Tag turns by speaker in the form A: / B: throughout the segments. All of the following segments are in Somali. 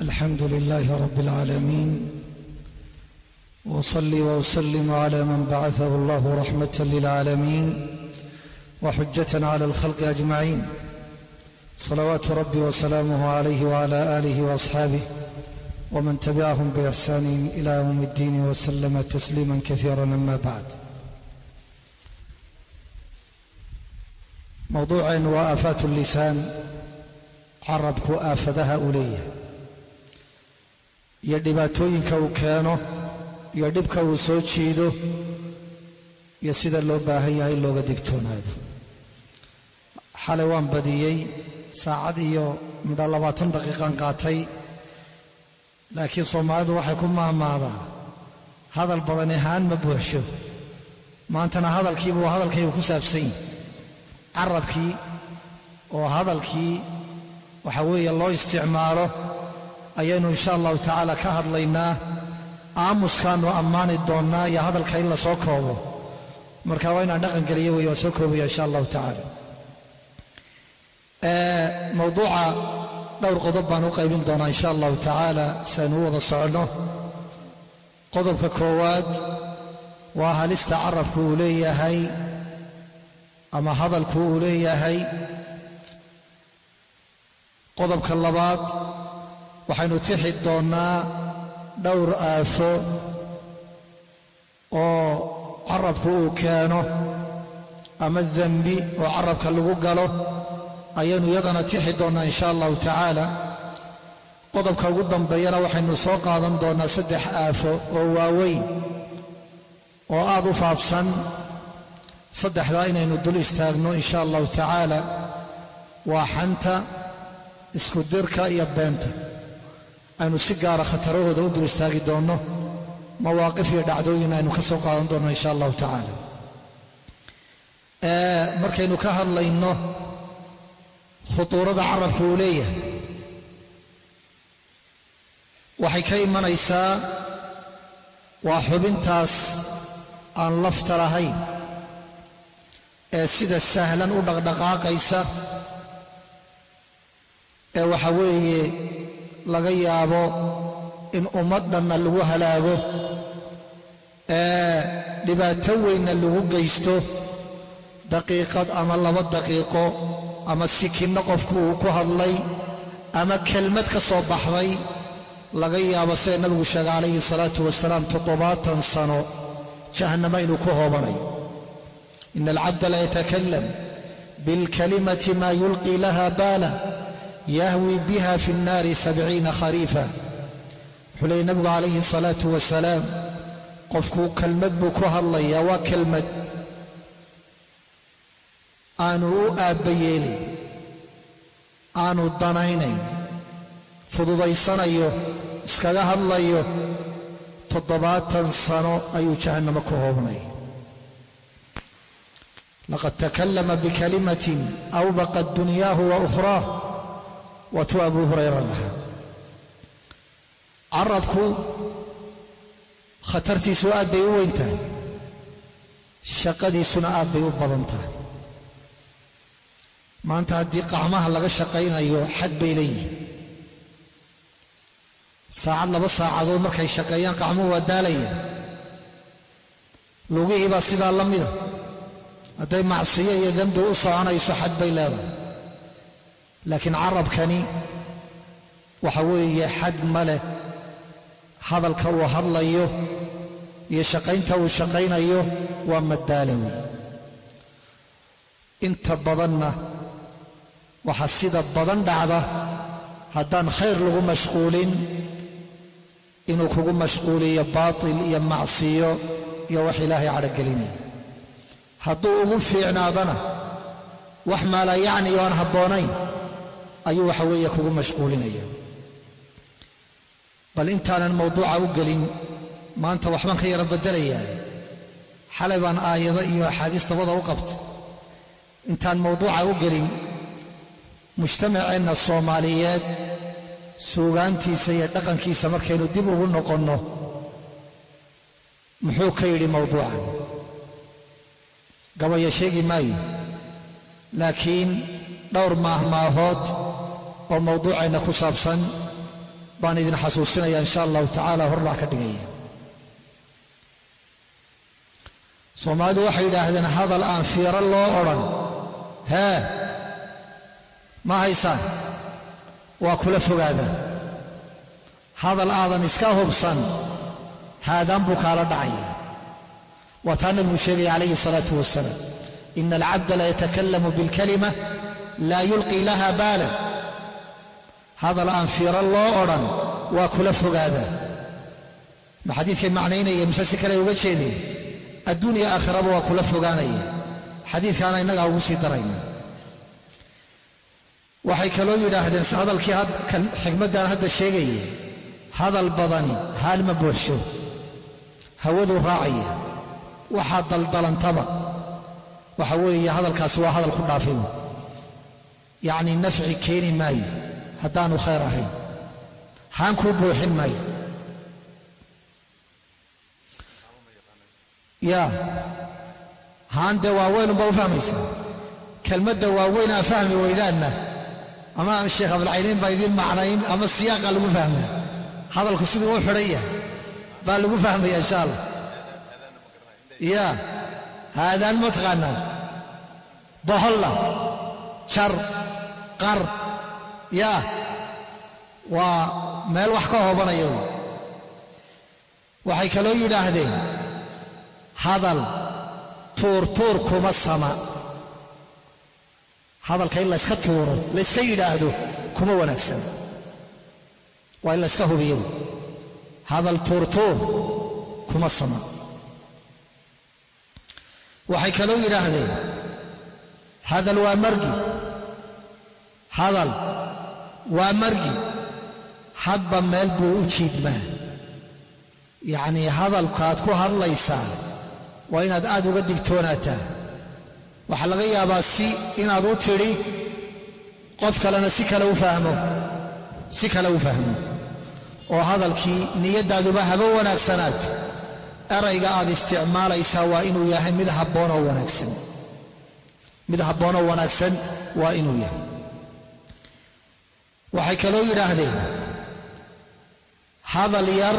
A: الحمد لله رب العالمين وصلي وأسلم على من بعثه الله رحمة للعالمين وحجة على الخلق أجمعين صلوات ربي وسلامه عليه وعلى آله وأصحابه ومن تبعهم بإحسان إلى يوم الدين وسلم تسليما كثيرا أما بعد موضوعا وآفات اللسان carabku aafadaha uu iyo dhibaatooyinka uu keeno iyo dhibka uu soo jiido iyo sida loo baahan yahay looga digtoonaado. Xalay waan badiyey saacad iyo midho labaatan daqiiqan qaatay laakiin soomaalidu waxay ku maahmaadaa hadal badan ahaan ma buuxsho. Maantana hadalkiibuu hadalkaygu ku saabsan yihi carabkii oo hadalkii waxa weeye loo isticmaalo ayaynu insha allahu tacaala ka hadlaynaa aamuskaannu ammaani doonnaa iyo hadalka in la soo koobo. Marka waa inaan dhaqan geliyo wey waan soo koobaya insha allahu tacaala mowduuca dhowr qodob baan u qaybin doonaa insha allahu tacaala si aynu u wada soconno. Qodobka koowaad waa halista carabku uu leeyahay ama hadalku uu leeyahay. Qodobka labaad waxaynu tixi doonnaa dhowr aafo oo carabku uu keeno ama dembi oo carabka lagu galo ayaynu iyadana tixi doonnaa insha allahu tacaala. Qodobka ugu dambeeyana waxaynu soo qaadan doonnaa saddex aafo oo waaweyn oo aad u faafsan. Saddexdaa inaynu dul istaagno insha allahu tacaala waa xanta isku dirka iyo beenta aynu si gaara khatarahooda u dul istaagi doonno mawaaqif iyo dhacdooyin aynu ka soo qaadan doonno insha allahu tacaala markaynu ka hadlayno khutuurada carabka uu leeyahay waxay ka imanaysaa waa xubintaas aan lafta lahayn ee sida sahlan u dhaqdhaqaaqaysa ee waxa weeye laga yaabo in ummaddanna lagu halaago ee dhibaato weynna lagu geysto daqiiqad ama laba daqiiqo ama sikinno qofku uu ku hadlay ama kelmad ka soo baxday laga yaabo sida nabigu sheegay calayhi salaatu wasalaam toddobaatan sano jahannamo inuu ku hoobanayo in alcabda la yatakalam bilkalimati ma yulqi laha baala yahwi biha fi nnaari sabciina khariifa. Wuxuu leeyay nabigu calayhi salaatu wasalaam qofkuu kelmad buu ku hadlayaa waa kelmad aanu u aabba yeelin aanu danaynayn fududaysanayo iskaga hadlayo toddobaatan sano ayuu jahannamo ku hoobnay laqad takalama bikalimatin awbaqat dunyaahu wa ukhraah waatuu abuu hurayra lahaa carabku khatartiisu aad bay u weyn tahay shaqadiisuna aad bay u badan tahay maanta haddii qacmaha laga shaqaynayo xad bay leeyihiin saacad laba saacadood markay shaqeeyaan qacmuhu waa daalaya lugihii baa sidaa la mida. Hadday macsiyo iyo dembi u soconayso xad bay leedahay laakiin carabkani waxa weeye xad ma leh. Hadalka uu hadlayo iyo shaqaynta uu shaqaynayo waa madaalawi inta badanna waxaa sida badan dhacda haddaan khayr lagu mashquulin inuu kugu mashquuliyo baatil iyo macsiyo iyo wax ilaahay cadhogelinaya hadduu ugu fiicnaadana wax maalaa yacni oo aan habboonayn ayuu waxa weeye kugu mashquulinaya. Bal intaanan mawduuca u gelin maanta waxbaan ka yara beddelayaa. Xalay baan aayado iyo axaadiis dabada u qabtay intaan mawduuca u gelin mujtamaceenna soomaaliyeed suugaantiisa iyo dhaqankiisa markaynu dib ugu noqonno muxuu ka yidhi mawduucan? Gabaya sheegi maayo. Laakiin dhowr maahmaahood oo mawduuceenna ku saabsan baan idin xasuusinaya insha allahu tacaala horlac ka dhigaya. Soomaalidu waxay yidhaahdeen hadal aan fiiro loo odhan hee ma haysaan? Waa kula fogaadaan hadal aadan iska hubsan haadaan buu kaala dhacaya. Waa taa nabigu sheegaya calayhi salaatu wasalaam ina alcabda la yatakalamu bilkalima laa yulqii laha baalan hadal aan fiiro loo odhan waa kula fogaadaa ma xadiidkay macnaynaya mise si kale uga jeedeen adduun aakhiraba waa kula fogaanaya. Xadiidkaana innagaa ugu sii darayna. Waxay kaloo yidhaahdeen hadalkii xikmaddan hadda sheegaya hadal badani haal ma buuxsho hawaduu raacaya waxaa daldalantaba. Waxa weeye hadalkaasi waa hadal ku dhaafay yacnii nafci keeni maayo haddaanu khayr ahayn. Haan kuu buuxin maayo. Yaa haan dee waaweynunbaa u fahmaysaa. Kelmadda waaweyn aa fahmi weydaanna. Ama sheekh abdilcayniin baa idiin macnayn ama siyaaqa lagu fahmaa hadalku siduu u xidhan yahay baa lagu fahmaya insha allah yaa haadaan ma taqaanaan. Boholla jar qar yaa waa meel wax ka hoobanaya wy waxay kaloo yidhaahdeen hadal tuurtuur kuma sama. Hadalka in layska tuuro layska yidhaahdo kuma wanaagsan. Waa in layska hubiyo. Hadal tuurtuur kuma sama. Waxay kaloo yidhaahdeen hadal waa margi. Hadal waa margi. Hadba meel buu u jiidmaa yacnii hadalkaad ku hadlaysaa waa inaad aad uga digtoonaataa waxaa laga yaabaa si inaad u tidhi qof kalena si kale u fahmo si kale u fahmo. Oo hadalkii niyadaaduba haba wanaagsanaato erayga aad isticmaalaysaa waa inuu yahay mid habboonoo wanaagsan. Mid habboonoo wanaagsan waa inuu yahay waxay kaloo yidhaahdeen hadal yar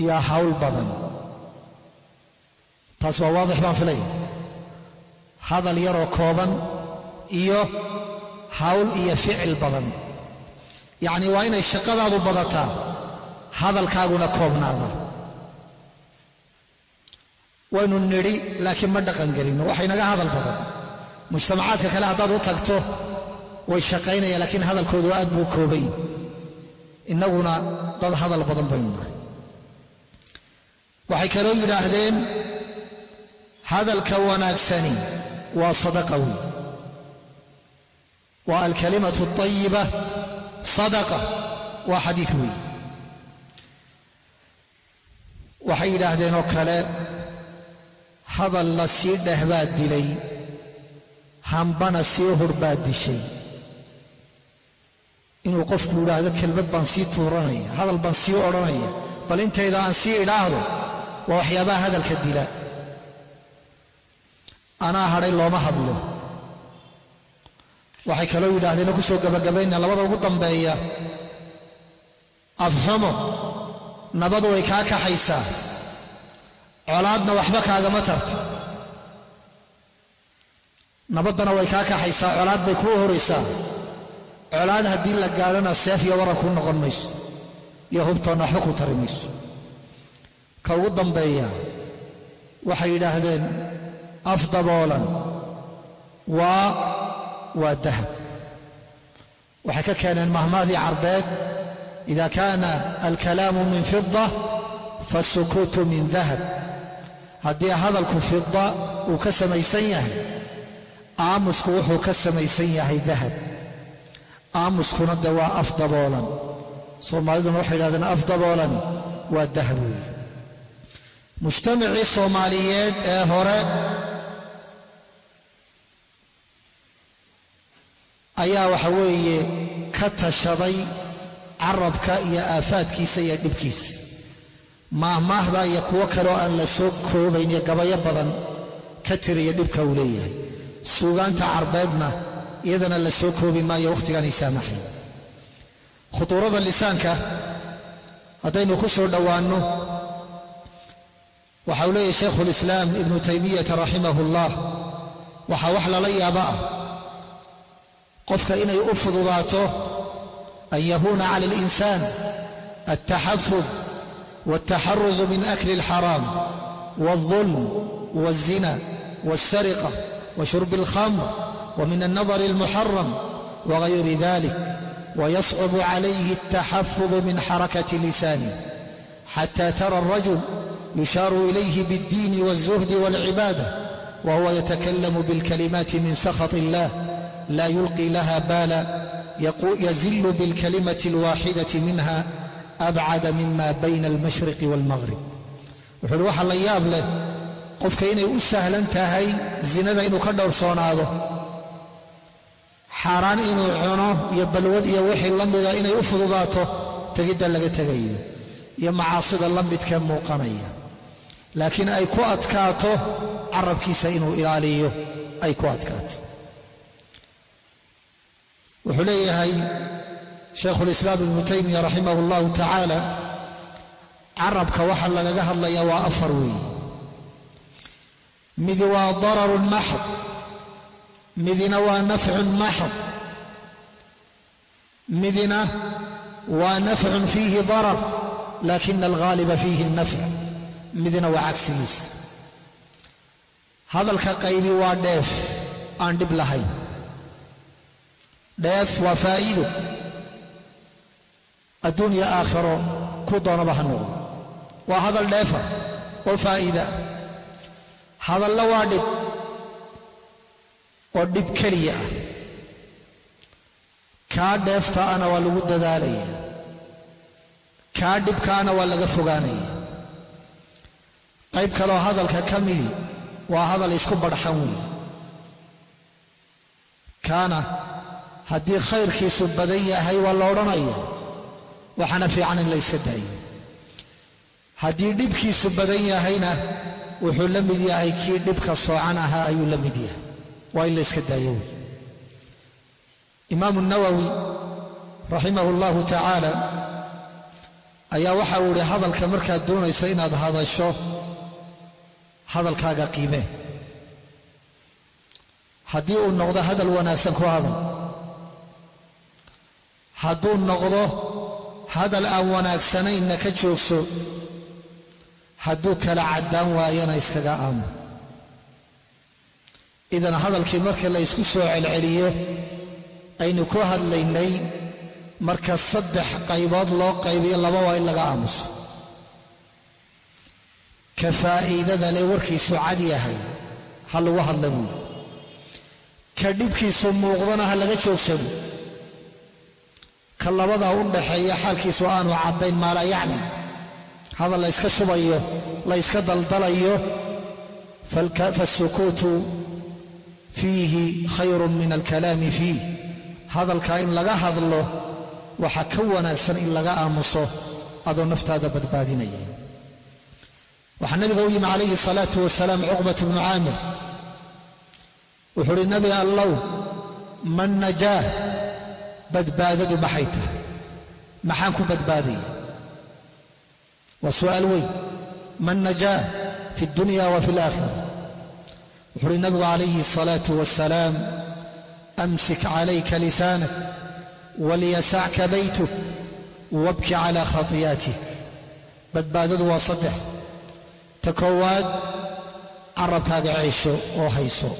A: iyo hawl badan. Taas waa waadix baan filaya hadal yaroo kooban iyo hawl iyo ficil badan. Yacnii waa inay shaqadaadu badataa hadalkaaguna koobnaada. Waynu nidhi laakiin ma dhaqangelinno waxa inaga hadal badan. Mujtamacaadka kale haddaad u tagto way shaqaynayaan laakiin hadalkoodu aad buu koobay. Innaguna dad hadal badan baynu nahay. Waxay kaloo yidhaahdeen hadalka wanaagsani waa sadaqa wey waa alkalimatu ayiba sadaqa waa xadiid wey waxay yidhaahdeen oo kale hadal la sii dheh baad dilay hambana sii hur baad dishay inuu qofku yidhaahdo kelmad baan sii tuuranaya hadal baan sii odhanaya bal intayda aan sii idhaahdo waa waxyaabaha hadalka dila. Anaa hadhay looma hadlo. Waxay kaloo yidhaahdeenoo ku soo gabagabaynaa labada ugu dambeeya. Afxumo nabadu way kaa kaxaysaa. Colaadna waxba kaagama tarto. Nabaddana way kaa kaxaysaa colaad bay kuu horaysaa colaad haddii la gaadhana seef iyo waran kuu noqon mayso iyo hubtoonna waxba kuu tari mayso. Ka ugu dambeeya waxay yidhaahdeen af daboolan waa waa dahab. Waxay ka keeneen mahmaadii carbeed ida kaana alkalaamu min fida faasukuutu min dahab. Haddii hadalku fida uu ka samaysan yahay aamusku wuxuu ka samaysan yahay dahab aamuskuna de waa af daboolan soomaaliduna waxay yidhahdeen af daboolani waa dahab weeye mujtamacii soomaaliyeed ee hore ayaa waxa weeye ka tashaday carabka iyo aafaadkiisa iyo dhibkiisa maahmaahda iyo kuwo kaleo aan la soo koobayn iyo gabayo badan ka tiriya dhibka uu leeyahay. Suugaanta carbeedna iyadana la soo koobi maayo wakhtigaanay saamaxayn khutuurada lisaanka haddaynu ku soo dhowaanno waxa uu leeyahy shaykhu lislaam ibnu taymiyata raximah ullah waxaa wax lala yaaba ah. Qofka inay u fududaato an yahuuna cala alinsaan altaxafud waltaxaruzu min akli alxaraam walظulm walzina walsariqa washurbi alkhamr ومن النظر المحرم وغير ذلك ويصعب عليه التحفظ من حركة لسانه حتى ترى الرجل يشار إليه بالدين والزهد والعبادة وهو يتكلم بالكلمات من سخط الله لا يلقي لها بالا يزل بالكلمة الواحدة منها أبعد مما بين المشرق والمغرب wuxuuhi waxaa la yaab leh qofka inay u sahlan tahay zinada inuu ka xaaraan inuu cuno iyo balwad iyo wixii la mida inay u fududaato tegidda laga tegayo iyo macaasida la midka muuqanaya. Laakiin ay ku adkaato carabkiisa inuu ilaaliyo ay ku adkaato. Wuxuu leeyahay shaykhulislaam ibnu taymiya raximah allahu tacaala carabka waxa lagaga hadlaya waa afar weeye midi waa dararun maxd midina waa nafcun maxd midina waa nafcun fiihi darar laakina alghaaliba fiihi alnafc midina waa cagsigiis. Hadalka qaybi waa dheef aan dhib lahayn. Dheef waa faa'iido. Adduunya aakhiro ku doonaba ha noqdo waa hadal dheefa oo faa'iida. Hadalla waa dhib oo dhib keliya. Ah kaa dheeftaana waa lagu dadaalaya. Kaa dhibkaana waa laga fogaanaya. Qayb kaloo hadalka ka midi waa hadal isku badhxan weeye kaana haddii khayrkiisu badan yahay waa la odhanaya waxaana fiican in la yska daayo. Haddii dhibkiisu badan yahayna wuxuu la mid yahay kii dhibka soocan ahaa ayuu la mid yahay waa in la yska daayo wey imaamu nawowi raximah allahu tacaala ayaa waxa uu ihi hadalka markaad doonayso inaad hadasho hadalkaaga qiimee haddii uu noqdo hadal wanaagsan ku hadal hadduu noqdo hadal aan wanaagsanaynna ka joogso hadduu kala caddaan waayana iskaga aamo idan hadalkii marka la ysku soo celceliyo aynu ku hadlaynay marka saddex qaybood loo qaybiyo laba waa in laga aamuso. Ka faa'iidada le warkiisu cad yahay ha lagu hadla buuli ka dhibkiisu muuqdana ha laga joogsado ka labadaa u dhaxeeya xaalkiisu aanu caddayn maalaa yacni hadal la yska shubayo la yska daldalayo faasukuutu fiihi khayrun min alkalaami fiih hadalka in laga hadlo waxaa ka wanaagsan in laga aamuso adoo naftaada badbaadinaya waxaa nabiga u yimi calayhi salaatu wasalaam cuqbat bnu caamir wuxuu uhi nabi allow man najaah badbaadadu maxay tahay maxaan ku badbaadaya waa su'aal weyn man najaa fi اdunya wa fi اlaakhira wuxuu uhi nabigu calayhi asalaatu wasalaam amsik calayka lisaanak walyasacka baytuk wabki calaa khatiyaatik badbaadadu waa saddex ta koowaad carabkaaga ceesho oo hayso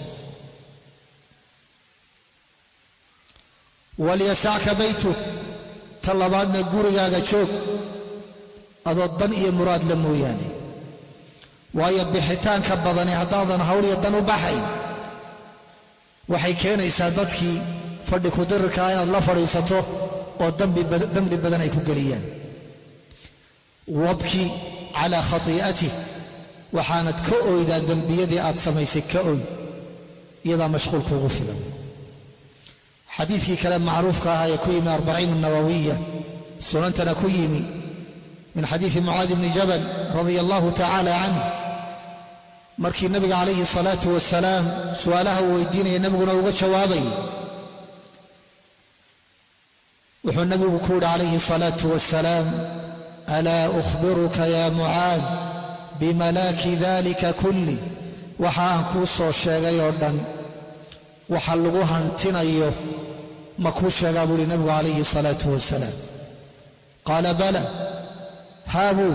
A: walyasacka baytuk ta labaadna gurigaaga joog adoo dan iyo muraad la mooyaane waayo bixitaanka badani haddaadan hawl iyo dan u baxayn waxay keenaysaa dadkii fadhi kudirirkaa inaad la fadhiisato oo dembi badan ay ku geliyaan. Wabki calaa khati'atih waxaanad ka oydaa dembiyadii aad samaysay ka oy iyadaa mashquul kuugu filan. Xadiidkii kale macruufka ahaa ee ku yimi arbaciin nawawiya sunantana ku yimi min xadiidi mucaadi bni jabal radia allahu tacaala canh markii nabiga calayhi salaatu wasalaam su'aalaha uu weydiinaya nebiguna uga jawaabayay wuxuu nabigu ku yidhi calayhi salaatu wasalaam alaa ukhbiruka ya mucaad bimalaaki dalika kulli? Waxa aan kuu soo sheegay oo dhan waxa lagu hantinayo ma kuu sheegaa buu uhi nabigu calayhi salaatu wasalaam qaala bala haa buu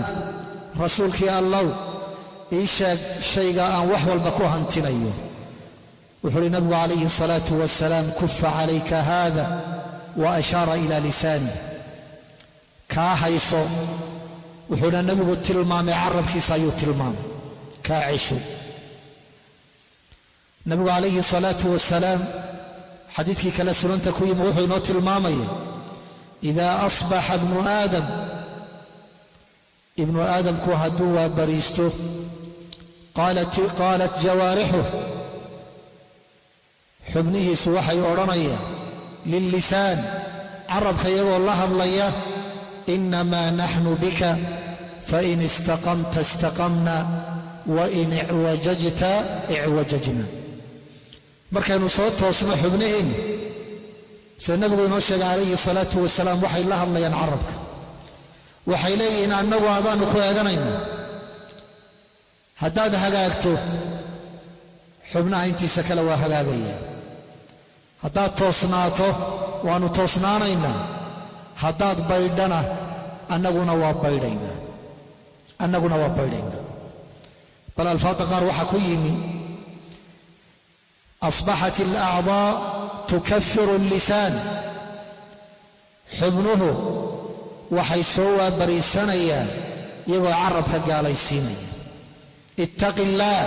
A: rasuulkii allow ii sheeg shayga aan wax walba ku hantinayo. Wuxuu uhi nabigu calayhi salaatu wasalaam kufa calayka haada wa ashaara ila lisaani. Kaa hayso wuxuuna nabigu tilmaamay carabkiisa ayuu tilmaamay. Kaa cesho. Nabigu calayhi salaatu wasalaam xadiidkii kale sunanta ku yimi wuxuu inoo tilmaamaya idaa asbaxa ibnu aadam ibnu aadamku hadduu waa bariisto qaalat jawaarixuh xubnihiisu waxay odhanayaan lillisaan carabka iyagoo la hadlaya inamaa naxnu bika fain istaqamta istaqamna wain icwajajta icwajajna markaynu soo toosno xubnaheenna sida nabigu inoo sheegay calayhi salaatu wasalaam waxay la hadlayaan carabka waxay leeyihiin annagu adaannu ku eeganayna haddaad hagaagto xubnaha intiisa kale waa hagaagaya. Haddaad toosnaato waannu toosnaanaynaa haddaad baydhana annaguna waa baydhaynaa annaguna waa baydhaynaa bal alfaadda qaar waxaa ku yimi asbaxat alacdaa tukafiru allisaan. Xubnuhu waxay soo waabariisanayaan iyagoo carabka gaalaysiinaya ittaqi illaah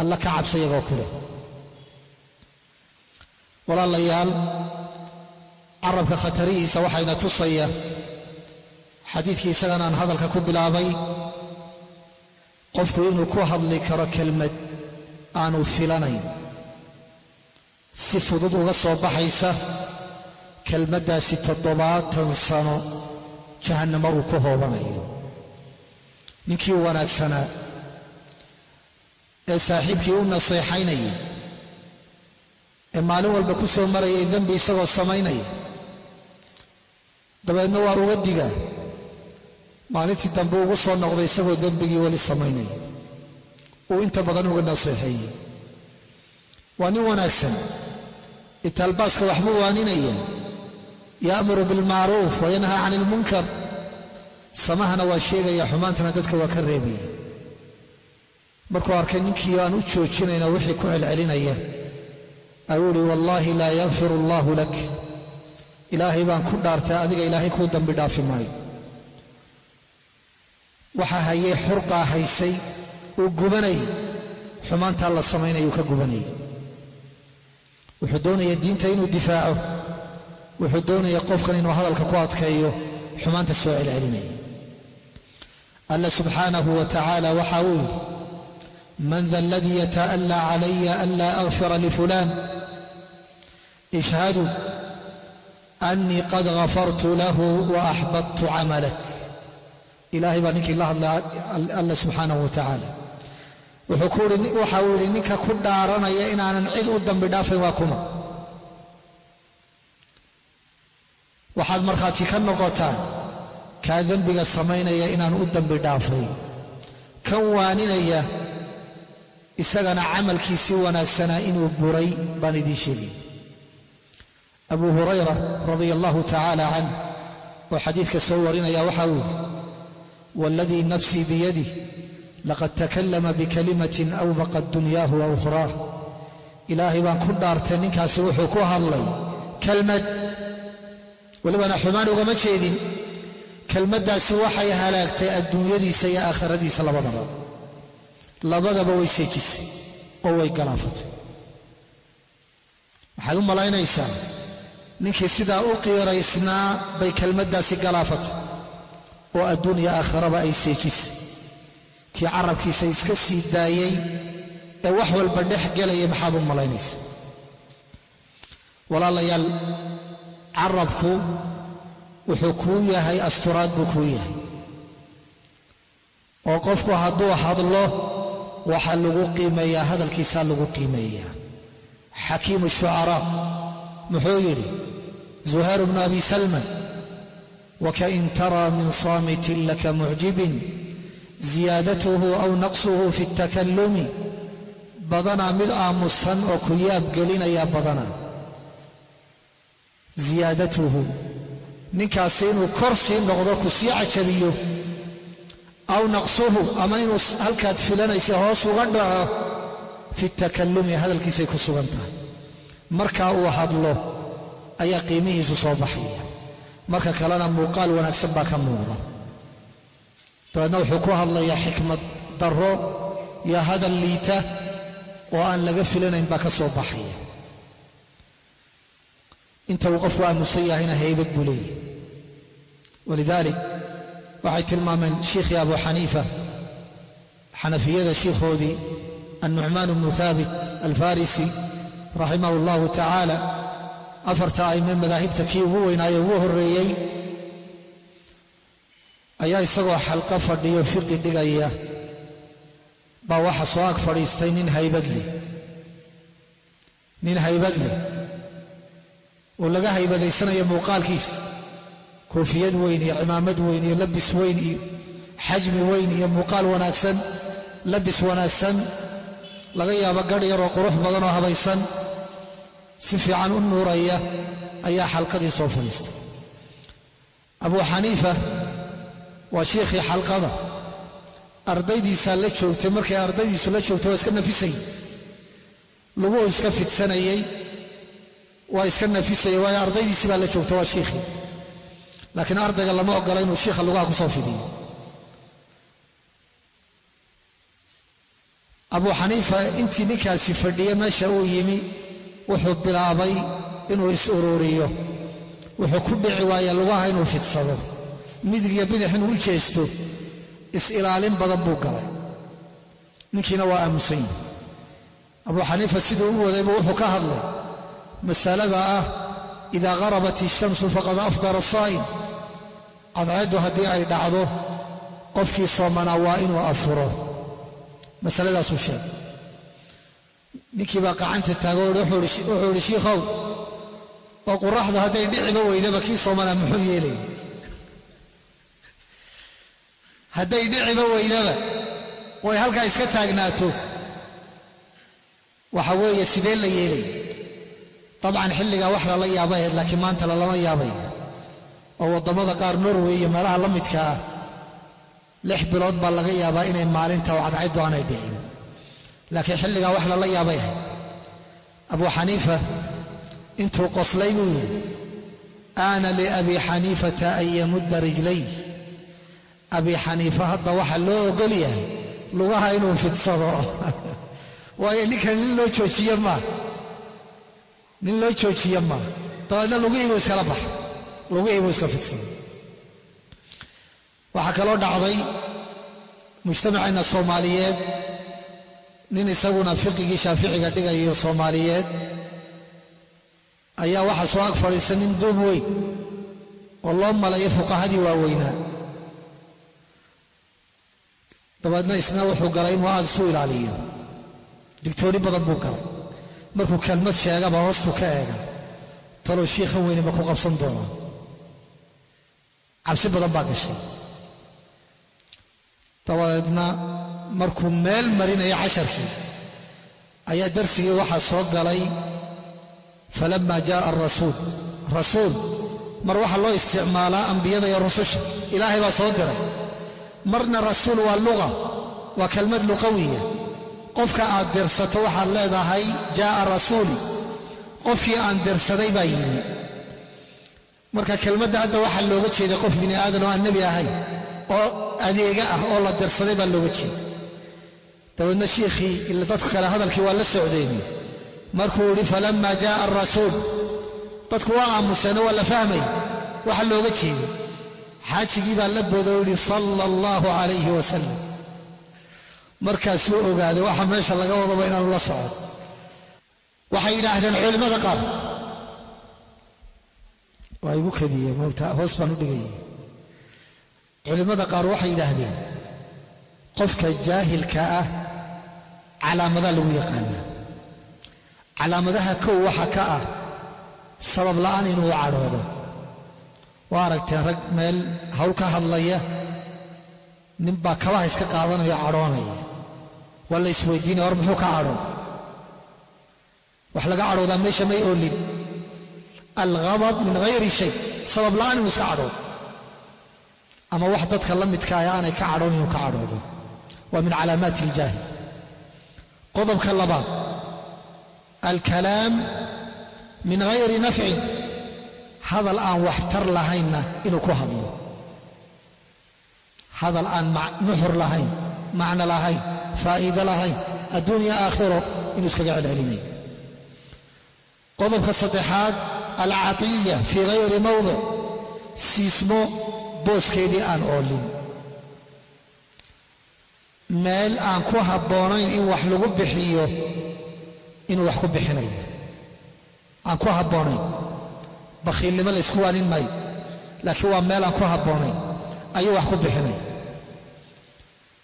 A: alla ka cabsa iyagoo ku leh. Walaalayaal carabka khatarihiisa waxayna tusaya xadiidkii isagan aan hadalka ku bilaabay qofku inuu ku hadli karo kelmad aanu filanayn. Si fudud uga soo baxaysa kelmaddaasi toddobaatan sano jahannamo uu ku hoobanayo. Ninkii wanaagsanaa ee saaxiibkii u naseexaynaya ee maalin walba ku soo marayay dembi isagoo samaynaya. Dabeedna waa uga digaa maalintii dambe ugu soo noqday isagoo dembigii weli samaynaya uu inta badan uga naseexeeyey waa nin wanaagsan. Itaalbaaska waxbuu waaninaya yaamuru bilmacruuf wayanhaa cani ilmunkar samahana waa sheegaya xumaantana dadka waa ka reebaya markuu arkay ninkii aan u joojinayna wixii ku celcelinaya. Ayuu ihi wallaahi laa yakfir allaahu lak. Ilaahay baan ku dhaartay adiga ilaahay kuu dambi dhaafi maayo. Waxaa hayay xurqaa haysay uu gubanayay xumaantaa la samaynayuu ka gubanayay wuxuu doonaya diinta inuu difaaco. Wuxuu doonaya qofkan inuu hadalka ku adkeeyo xumaanta soo celcelinaya. Alla subxaanahu wa tacaala waxa uu yidhi man da aladii yataأlى calaya anlaa akfira lifulaan ishhaduu أnii qad gafartu lahu وأxbadtu camalak ilaahay baa ninkii la hadlay alla subxaanahu wa tacaala waxa uu yidhi ninka ku dhaaranaya inaanan cid u dambi dhaafayn waa kuma waxaad markhaati ka noqotaan kaa dembiga samaynaya inaan u dambi dhaafay kan waaninaya isagana camalkiisii wanaagsanaa inuu buray baan idiin sheegay. Abu hurayra radia allahu tacaala canh oo xadiidka soo warinaya waxa uu yidhi waaladii nafsii biyadih laqad takallama bikalimatin awbaqat dunyaahu wa ukhraah ilaahay baan ku dhaartay ninkaasi wuxuu ku hadlay kelmad. Welibana xumaan ugama jeedin kelmaddaasi waxay halaagtay adduunyadiisa iyo aakhiradiisa labadaba labadaba way seejisay oo way galaafatay. Waxaad u malaynaysaa ninkii sidaa u qiiraysnaa bay kelmaddaasi galaafatay oo adduun iyo aakhiraba ay seejisay. Kii carabkiisa iska sii daayey ee wax walba dhex gelayay maxaad u malaynaysaa? Walaalayaal carabku wuxuu kuu yahay asturaad buu kuu yahay. Oo qofku hadduu hadlo waxaa lagu qiimeeyaa hadalkiisaa lagu qiimeeyaa. Xakiimu shucaraa muxuu yidhi zuhayr bnu abi salma wakain taraa min saamitin laka mucjibin ziyaadatuhu aw naqsuhu fi اtakalumi badanaa mid aamusan oo ku yaab gelinaya badanaa ziyaadatuhu ninkaasi inuu kor sii noqdo ku sii cajabiyo aw naqsuhu ama inuu halkaad filanaysa hoos uga dhaco fi takalumi hadalkiisay ku sugan tahay markaa uu hadlo ayaa qiimihiisu soo baxaya marka kalena muuqaal wanaagsan baa ka muuqda dabeedna wuxuu ku hadlayaa xikmad darro iyo hadal liita oo aan laga filanayn baa ka soo baxaya inta uu qofku aamusan yahayna haybad buu leeyahy walidaalik waxay tilmaameen shiikhii abu xaniifa xanafiyada shiikhoodii annucmaan bnu haabit alfarisi raximah allahu tacaala afarta aime madaahibta kii ugu weynaayo ugu horreeyey ayaa isagoo xalqo fadhiyo fiqi dhigaya baa waxa soo ag fadhiistay nin haybad nin haybad leh oo laga haybadaysanayo muuqaalkiisa koofiyad weyn iyo cimaamad weyn iyo labis weyn iyo xajmi weyn iyo muuqaal wanaagsan labis wanaagsan laga yaabo gadh yaroo qurux badan oo habaysan si fiican u nuuraya ayaa xalqadii soo fadhiistay. Abuu xaniifa waa shiikhii xalqada. Ardaydiisaa la joogtay markay ardaydiisu la joogtay waa iska nafisayey laguhu iska fidsanayey waa iska nafisayey waayo ardaydiisii baa la joogta waa shiikhii laakiin ardayga lama ogola inuu shiikha lugaha ku soo fidiyo. Abuu xaniifa intii ninkaasi fadhiya meesha uu yimi wuxuu bilaabay inuu is-ururiyo wuxuu ku dhici waaya lugaha inuu fidsado. Midig iyo bidix inuu u jeesto is-ilaalin badan buu galay. Ninkiina waa aamusan yihi abuu xaniifa siduu u wadayba wuxuu ka hadlay masalada ah idaa qarabat ishamsu faqad afdara saa'im cadceeddu haddii ay dhacdo qofkii soomanaa waa inuu afuro. Masaladaasuu sheegay. Ninkii baa qacanta taago wuxuu idhi shiikhow oo quraxdu hadday dhiciba weydaba kii soomanaa muxuu yeelaya hadday dhiciba weydaba way halkaa iska taagnaato. Waxa weeye sidee la yeelaya dabcan xilligaa wax lala yaabaheed laakiin maanta lalama yaabay oo waddamada qaar norway iyo meelaha la midka ah lix bilood baa laga yaabaa inay maalinta cadcaddu aanay dhicin. Laakiin xilligaa wax lala yaabay. Ahay abuu xaniifa intuu qoslay buu yidhi aana liabii xaniifata an yamudda rijlay. Abii xaniifa hadda waxaa loo ogol yahay lugaha inuu fidsado. Waayo ninkan nin loo joojiye maa nin loo joojiye maa dabeedna lugihiibuu iskala baxa lugihiibuu iska fidsaday waxaa kaloo dhacday mujtamaceenna soomaaliyeed nin isaguna fiqigii shaaficiga dhigayo soomaaliyeed ayaa waxaa soo ag fadhiista nin duub weyn oo loo malayo fuqahadii waaweynaa dabeedna isna wuxuu galay inuu aad isu ilaaliyo. Digtooni badan buu galay. Markuu kelmad sheegaba hoostuu ka eega talow shiikhan weyne ma ku qabsan doonaa cabsi badan baa gashay dabadeedna markuu meel marinayo casharkii ayaa darsigii waxaa soo galay falama jaaa arasuul rasuul mar waxaa loo isticmaalaa ambiyada iyo rususha. Ilaahay baa soo diray. Marna rasuul waa luqa waa kelmad luqawiya qofka aad dirsato waxaad leedahay jaaa rasuuli qofkii aan dirsaday baa yimi marka kelmadda hadda waxaa looga jeeday qof bini aadan oo aan nebi ahayn oo adeega ah oo la dirsaday baa looga jeeda dabeedna shiikhii ila dadku kale hadalkii waa la socdeeni markuu yidhi falama jaaa arasuul dadku waa aamuseeno waa la fahmay waxa looga jeeday. Xaajigii baa la booda oo yidhi sala allahu calayhi wasalam markaasuu ogaaday waxa meesha laga wadaba inaanu la socon waxay yidhaahdeen culimmada qaar waa igu kadiye mowta hoos baan u dhigayay culimmada qaar waxay yidhaahdeen qofka jaahilka ah calaamadaa lagu yaqaanaa. Calaamadaha kow waxa ka ah sabab la'aan inuu cadhoodo. Waa aragteen rag meel hawl ka hadlaya ninbaa kabaha iska qaadanaya cadhoonaya. Waa la isweydiinaya hor muxuu ka cadhooda wax laga cadhoodaa meesha may oolin alghadab min hayri shay sabab la'aan inuu iska cadhoodo ama wax dadka la midka ah aanay ka cadhoon inuu ka cadhoodo waa min calaamaati iljaahil qodobka labaad alkalaam min hayri nafcin hadal aan waxtar lahaynna inuu ku hadlo hadal aan nuxur lahayn macno lahayn faa'iido lahayn adduunya aakhiro inuu iskaga celcelinayo qodobka saddexaad alcatiya fii hayri mawdic siismo booskeedii aan oolin. Meel aan ku habboonayn in wax lagu bixiyo inuu wax ku bixinayo aan ku habboonayn. Bakhiilnimo la ysku waanin maayo. Laakiin waa meel aan ku habboonayn. Ayuu wax ku bixinaya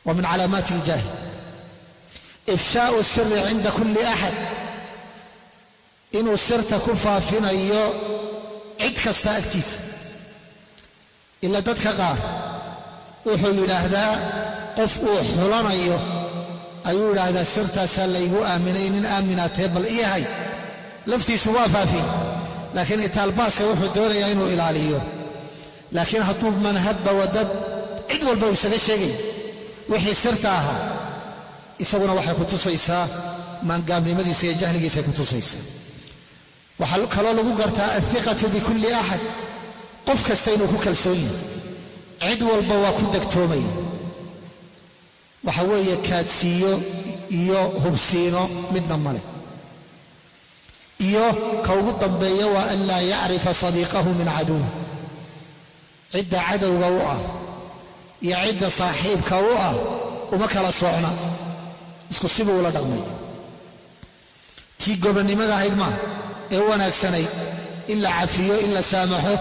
A: wa min calaamaati iljaahil ifshaau siri cinda kulli axad inuu sirta ku faafinayo cid kasta agtiisa. Ila dadka qaar wuxuu yidhaahdaa qof uu xulanayo ayuu yidhaahdaa sirtaasaa laygu aaminay nin aaminaatee bal iyahay laftiisu waa faafiyey laakiin itaalbaaska wuxuu doonayaa inuu ilaaliyo. Laakiin hadduu manhabba wadab cid walba uu isaga sheegaya wixii sirta ahaa isaguna waxay ku tusaysaa maangaabnimadiisa iyo jahligiisay ku tusaysaa waxaa kaloo lagu gartaa alhiqatu bikulli axad qof kasta inuu ku kalsoon yahay cid walba waa ku degtoomaya waxa weeye kaadsiiyo iyo hubsiino midna male iyo ka ugu dambeeya waa an laa yacrifa sadiiqahu min caduw. Cidda cadowga u ah iyo cidda saaxiibka u ah uma kala socna isku sibuu ula dhaqmaya tii gobonnimada ahayd maa ee u wanaagsanayd in la cafiyo in la saamaxo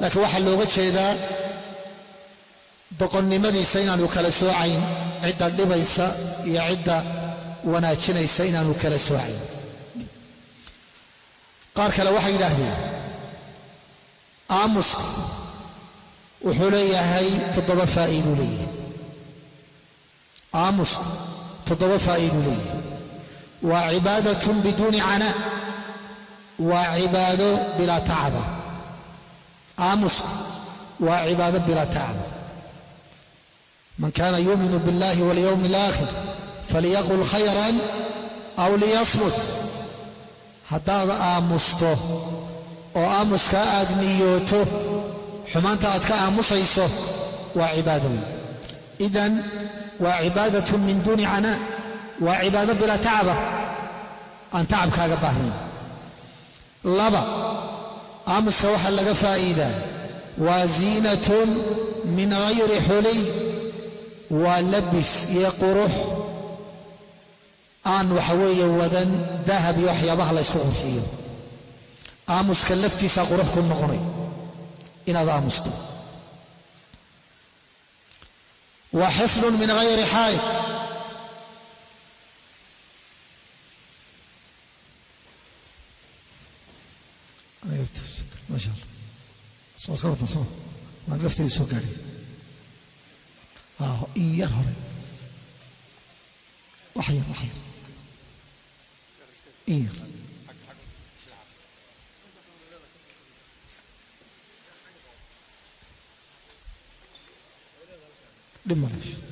A: laakiin waxaa looga jeedaa doqonnimadiisa inaanu kala soocayn cidda dhibaysa iyo cidda wanaajinaysa inaanu kala soocayn qaar kale waxay yidhaahdeen aamusku wuxuu leeyahay toddoba faa'iiduu leeyahay aamusku toddoba faa'iiduu leeyahay waa cibaadatun biduuni canaa waa cibaado bilaa tacaba. Aamusku waa cibaado bilaa tacaba. Man kaana yuuminu biاllahi walyowmi alaakhir faliyaqul khayran aw liyasmut. Haddaad aamusto oo aamuskaa aad niyooto xumaanta aad ka aamusayso waa cibaado wey idan waa cibaadatun min duuni canaa waa cibaado bilaa tacaba. Aan tacabkaaga baahnayn laba. Aamuska waxaa laga faa'iidaa waa ziinatun min hayri xuliy waa labis iyo qurux. Aan waxa weeye wadan dahab iyo waxyaabaha la ysku qurxiyo. Aamuska laftiisa qurux ku noqonay. Inaad aamusto. Waa xisnun min hayri xaa'id maasha allah soo iska wata soo waan lafteedii soo gaadhay in yar hore wax yar wax yar in yar dhib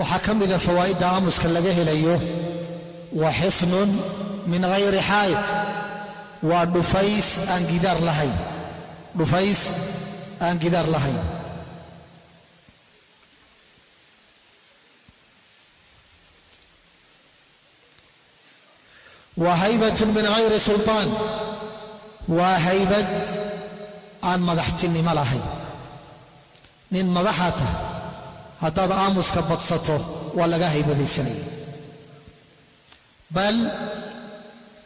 A: waxaa ka mida fawaa'idda aamuska laga helayo waa xisnun min hayri xaa'id waa dhufays aan gidaar lahayn. Dhufays aan gidaar lahayn. Waa haybatun min hayri sulطaan waa haybad aan madaxtinimo lahayn. Nin madaxaa tah haddaad aamuska badsato waa laga haybadaysanaya bal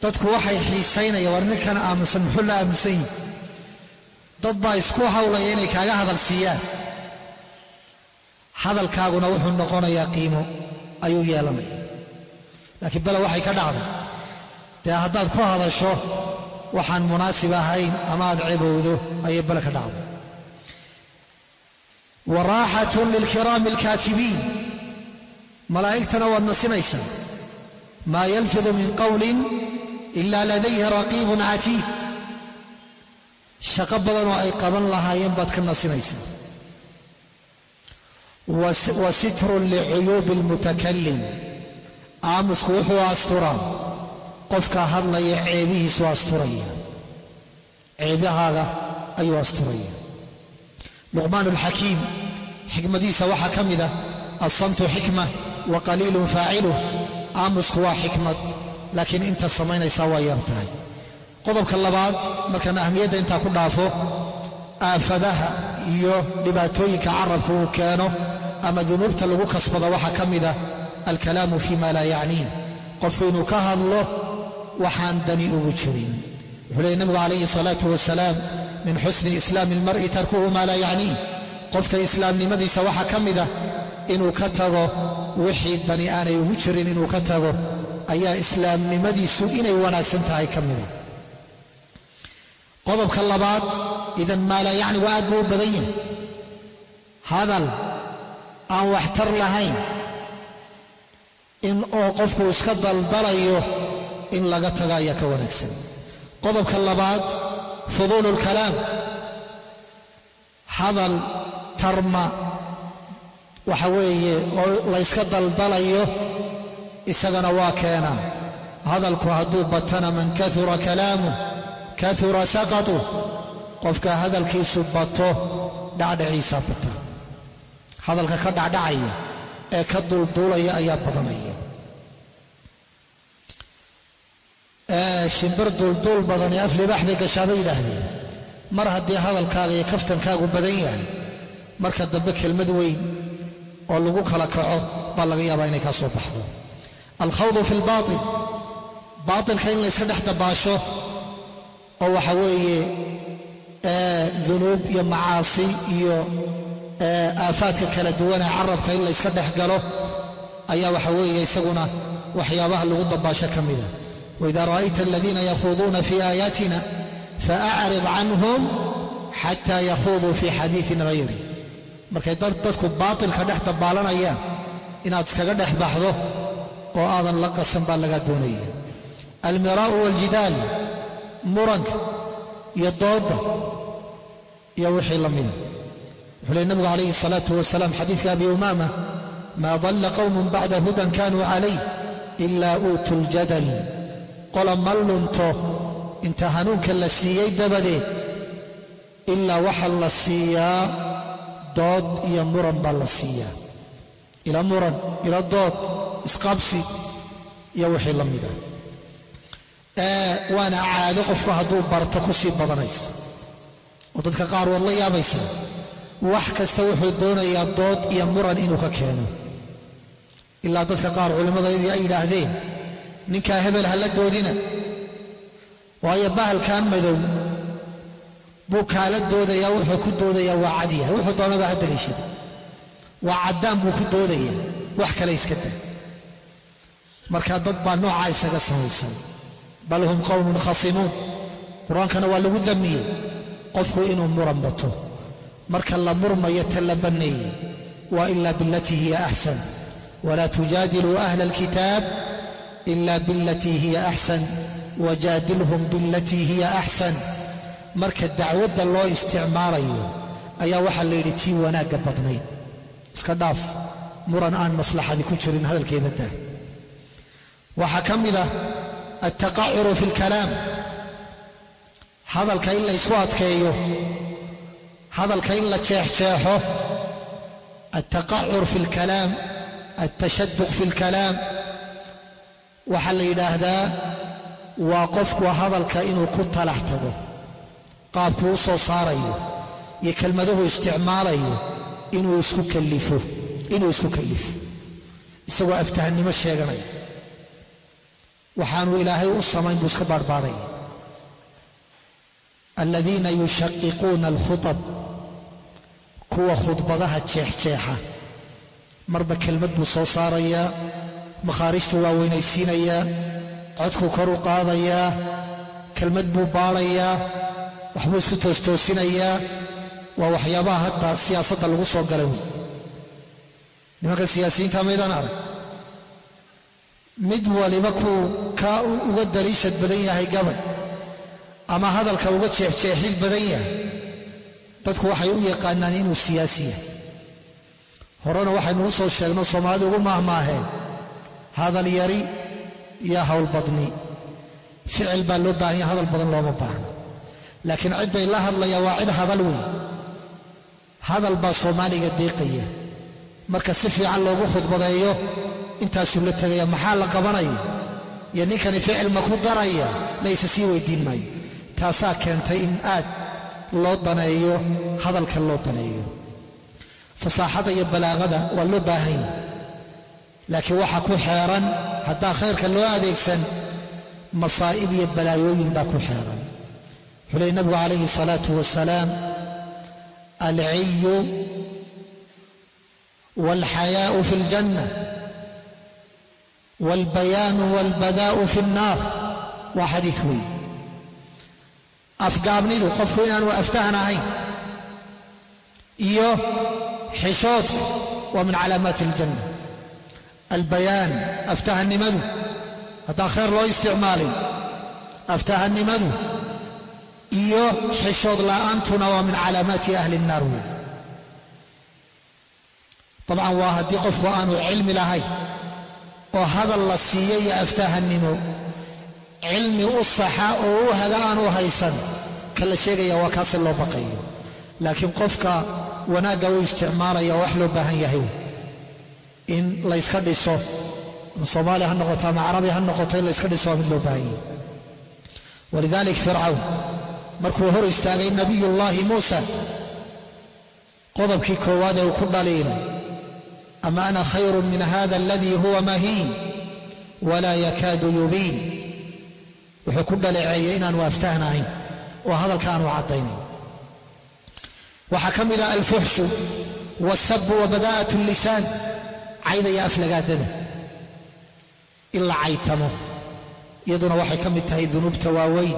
A: dadku waxay xiisaynaya war ninkan aamusan muxuu la aamusan yihi dad baa isku hawlaya inay kaaga hadal siiyaan. Hadalkaaguna wuxuu noqonayaa qiimo ayuu yeelanaya laakiin bale waxay ka dhacday dee haddaad ku hadasho waxaan munaasib ahayn ama aad cebowdo ayay bale ka dhacday wa raaxatun lilkiraami alkaatibiin malaa'igtana waad nasinaysaa maa yalfidu min qowlin ila ladayhi raqiibun catiid shaqo badan oo ay qaban lahaayeen baad ka nasinaysaa wa sitrun licuyuubi almutakalim aamusku wuxuu asturaa qofka hadlaya ceebihiisu asturaya ceebahaaga ayuu asturaya luqmaan alxakiim xikmadiisa waxaa ka mida alsamtu xikma wa qaliilun faaciluh aamusku waa xikmad laakiin inta samaynaysaa waa yar tahay. Qodobka labaad markaan ahmiyadda intaa ku dhaafo aafadaha iyo dhibaatooyinka carabka uu keeno ama dunuubta lagu kasbado waxaa ka mida alkalaamu fi ma laa yacniih qofku inuu ka hadlo waxaan dani ugu jirin. Wuxuu leeyay nabigu calayhi salaatu wasalaam min xusni islaami almar'i tarkuhu maa laa yacniih qofka islaamnimadiisa waxaa ka mida inuu ka tago wixii dani aanay ugu jirin inuu ka tago ayaa islaamnimadiisu inay wanaagsan tahay ka mida qodobka labaad idan maa laa yacnigu aad buu u badan yahay. Hadal aan waxtar lahayn in oo qofku iska daldalayo in laga taga ayaa ka wanaagsan. Qodobka labaad fuduulu lkalaam hadal tarma waxa weeye oo layska daldalayo isagana waa keenaa hadalku hadduu batana man kaura kalaamuh kaura saqatuh qofka hadalkiisu bato dhacdhaciisaa bata. Hadalka ka dhacdhacaya ee ka dulduulaya ayaa badanaya shimbir dulduul badan ee af libaax bay gashaa bay yidhaahdeen. Mar haddii hadalkaaga iyo kaftankaagu badan yahay marka dambe kelmad weyn oo lagu kala kaco baa laga yaabaa inay kaa soo baxdo. Alkhawdu fi lbaatil baatilka in layska dhex dabaasho oo waxa weeye dunuub iyo macaasi iyo aafaadka kala duwanee carabka in layska dhex galo ayaa waxa weeye isaguna waxyaabaha lagu dabaasho ka mida waida ra'ayta aladiina yakhuuduuna fi aayaatina faacrid canhum xataa yakhuuduu fi xadiiin hayri markay dadku baatilka dhex dabaalanayaan inaad iskaga dhex baxdo oo aadan la qasan baa lagaa doonaya almiraa'u waljidaal muranka iyo doodda iyo wixii la mida wuxuu ley nabigu calayhi salaatu wasalaam xadiidka abi umaama maa dalla qowmun bacda hudan kanuu calayh ilaa uutuu ljadal qola ma lunto inta hanuunka la siiyey dabadeed ilaa waxa la siiyaa dood iyo muran baa la siiyaa ila muran ila dood isqabsi iyo wixii la mida. Waana caado qofku hadduu barto ku sii badanaysa. Oo dadka qaar waad la yaabaysaa wax kasta wuxuu doonayaa dood iyo muran inuu ka keeno. Ilaa dadka qaar culimmadayadii ay yidhaahdeen ninkaa hebel ha la doodina. Waayo bahalkan madow buu kaala doodayaa wuxuu ku doodayaa waa cadyahay wuxuu doonaba ha daliishada waa caddaan buu ku doodayaa wax kale iska daa marka dad baa noocaa isaga samaysan. Bal hum qowmun khasimuun. Qur'aankana waa lagu damiyey qofku inuu muran bato. Marka la murmayo ta la banneeyey waa ila bilatii hiya axsan walaa tujaadiluu ahla alkitaab ila bilatii hiya axsan wajaadilhum bilatii hiya axsan marka dacwadda loo isticmaalayo ayaa waxaa la yidhi tii wanaagga badnayd iska dhaaf muran aan maslaxadi ku jirin hadalkeeda daa waxaa ka mid ah altaqacuru fi lkalaam hadalka in la adkeeyo hadalka in la jeexjeexo altaqacur fi lkalaam altashaduq fi lkalaam waxaa la yidhaahdaa waa qofku hadalka inuu ku talax tago qaabkuu u soo saarayo iyo kelmaduhu isticmaalayo inuu isku kallifo inuu isku kallifo. Isagoo aftahannimo sheeganaya waxaanu ilaahay u samayn buu iska baarhbaadhaya aladiina yushaqiquuna alkhutab kuwa khudbadaha jeexjeexa marba kelmad buu soo saarayaa makhaarijtu waa weynaysiinayaa codku kor u qaadayaa kelmad buu baadhayaa waxbuu isku toostoosinayaa waa waxyaabaha hadda siyaasadda lagu soo galay wey nimanka siyaasiyiinta maydaan arag? Mid waliba kuu kaa uga daliishad badan yahay gabay ama hadalka uga jeexjeexid badan yahay dadku waxay u yaqaanaan inuu siyaasi yahay. Horena waxaynu u soo sheegno soomaalida ugu maahmaaheen hadal yari iyo hawl badni. Ficil baa loo baahan yaha hadal badan looma baahna. Laakiin cidday la hadlayaan waa cid hadal wey hadal baa soomaaliga deeqaya. Marka si fiican loogu khudbadeeyo intaasuu la tegaya maxaa la qabanaya iyo ninkani ficil ma ku daraya layse sii weydiin maayo. Taasaa keentay in aad loo daneeyo hadalka loo daneeyo. Fasaaxada iyo balaaqada waa loo baahan yahay laakiin waxaa ku xeeran haddaa khayrka loo adeegsan masaa'ib iyo balaayooyin baa ku xeeran. Wuxuu leey nabigu calayhi salaatu wasalaam alciyu walxayaau fi aljanna walbayaanu walbadaa'u fi alnaar waa xadiid weeye afgaabnidu qofku inaanu aftahan ahayn iyo xishoodku waa min calaamaati aljanna albayaan aftahannimadu haddaan khayr loo isticmaalin aftahannimadu iyo xishood la'aantuna waa min calaamaati ahli الnaar wey dabcan waa haddii qofku aanu cilmi lahayn oo hadal la siiyo iyo aftahannimo cilmi u saxa oo u haga aanu haysan ka la sheegaya waa kaasi loo baqayo laakiin qofka wanaagga u isticmaalaya wax loo baahan yahay in layska dhiso. Soomaaliya ha noqoto ama carabi ha noqoto in layska dhiso waa mid loo baahan yahay. Walidalik fircawn markuu hor istaagay nabiyullaahi muusa qodobkii koowaad ee uu ku dhaliilay ama ana khayru min hada aladii huwa mahiin walaa yakaadu yubiin. Wuxuu ku dhaleeceeyey inaanu aftahnahayn oo hadalka aanu caddaynayn waxaa ka mid ah alfuxshu wasabu wa badaa'at llisaan cayda iyo aflagaadada. In la caytamo. Iyaduna waxay ka mid tahay dunuubta waaweyn.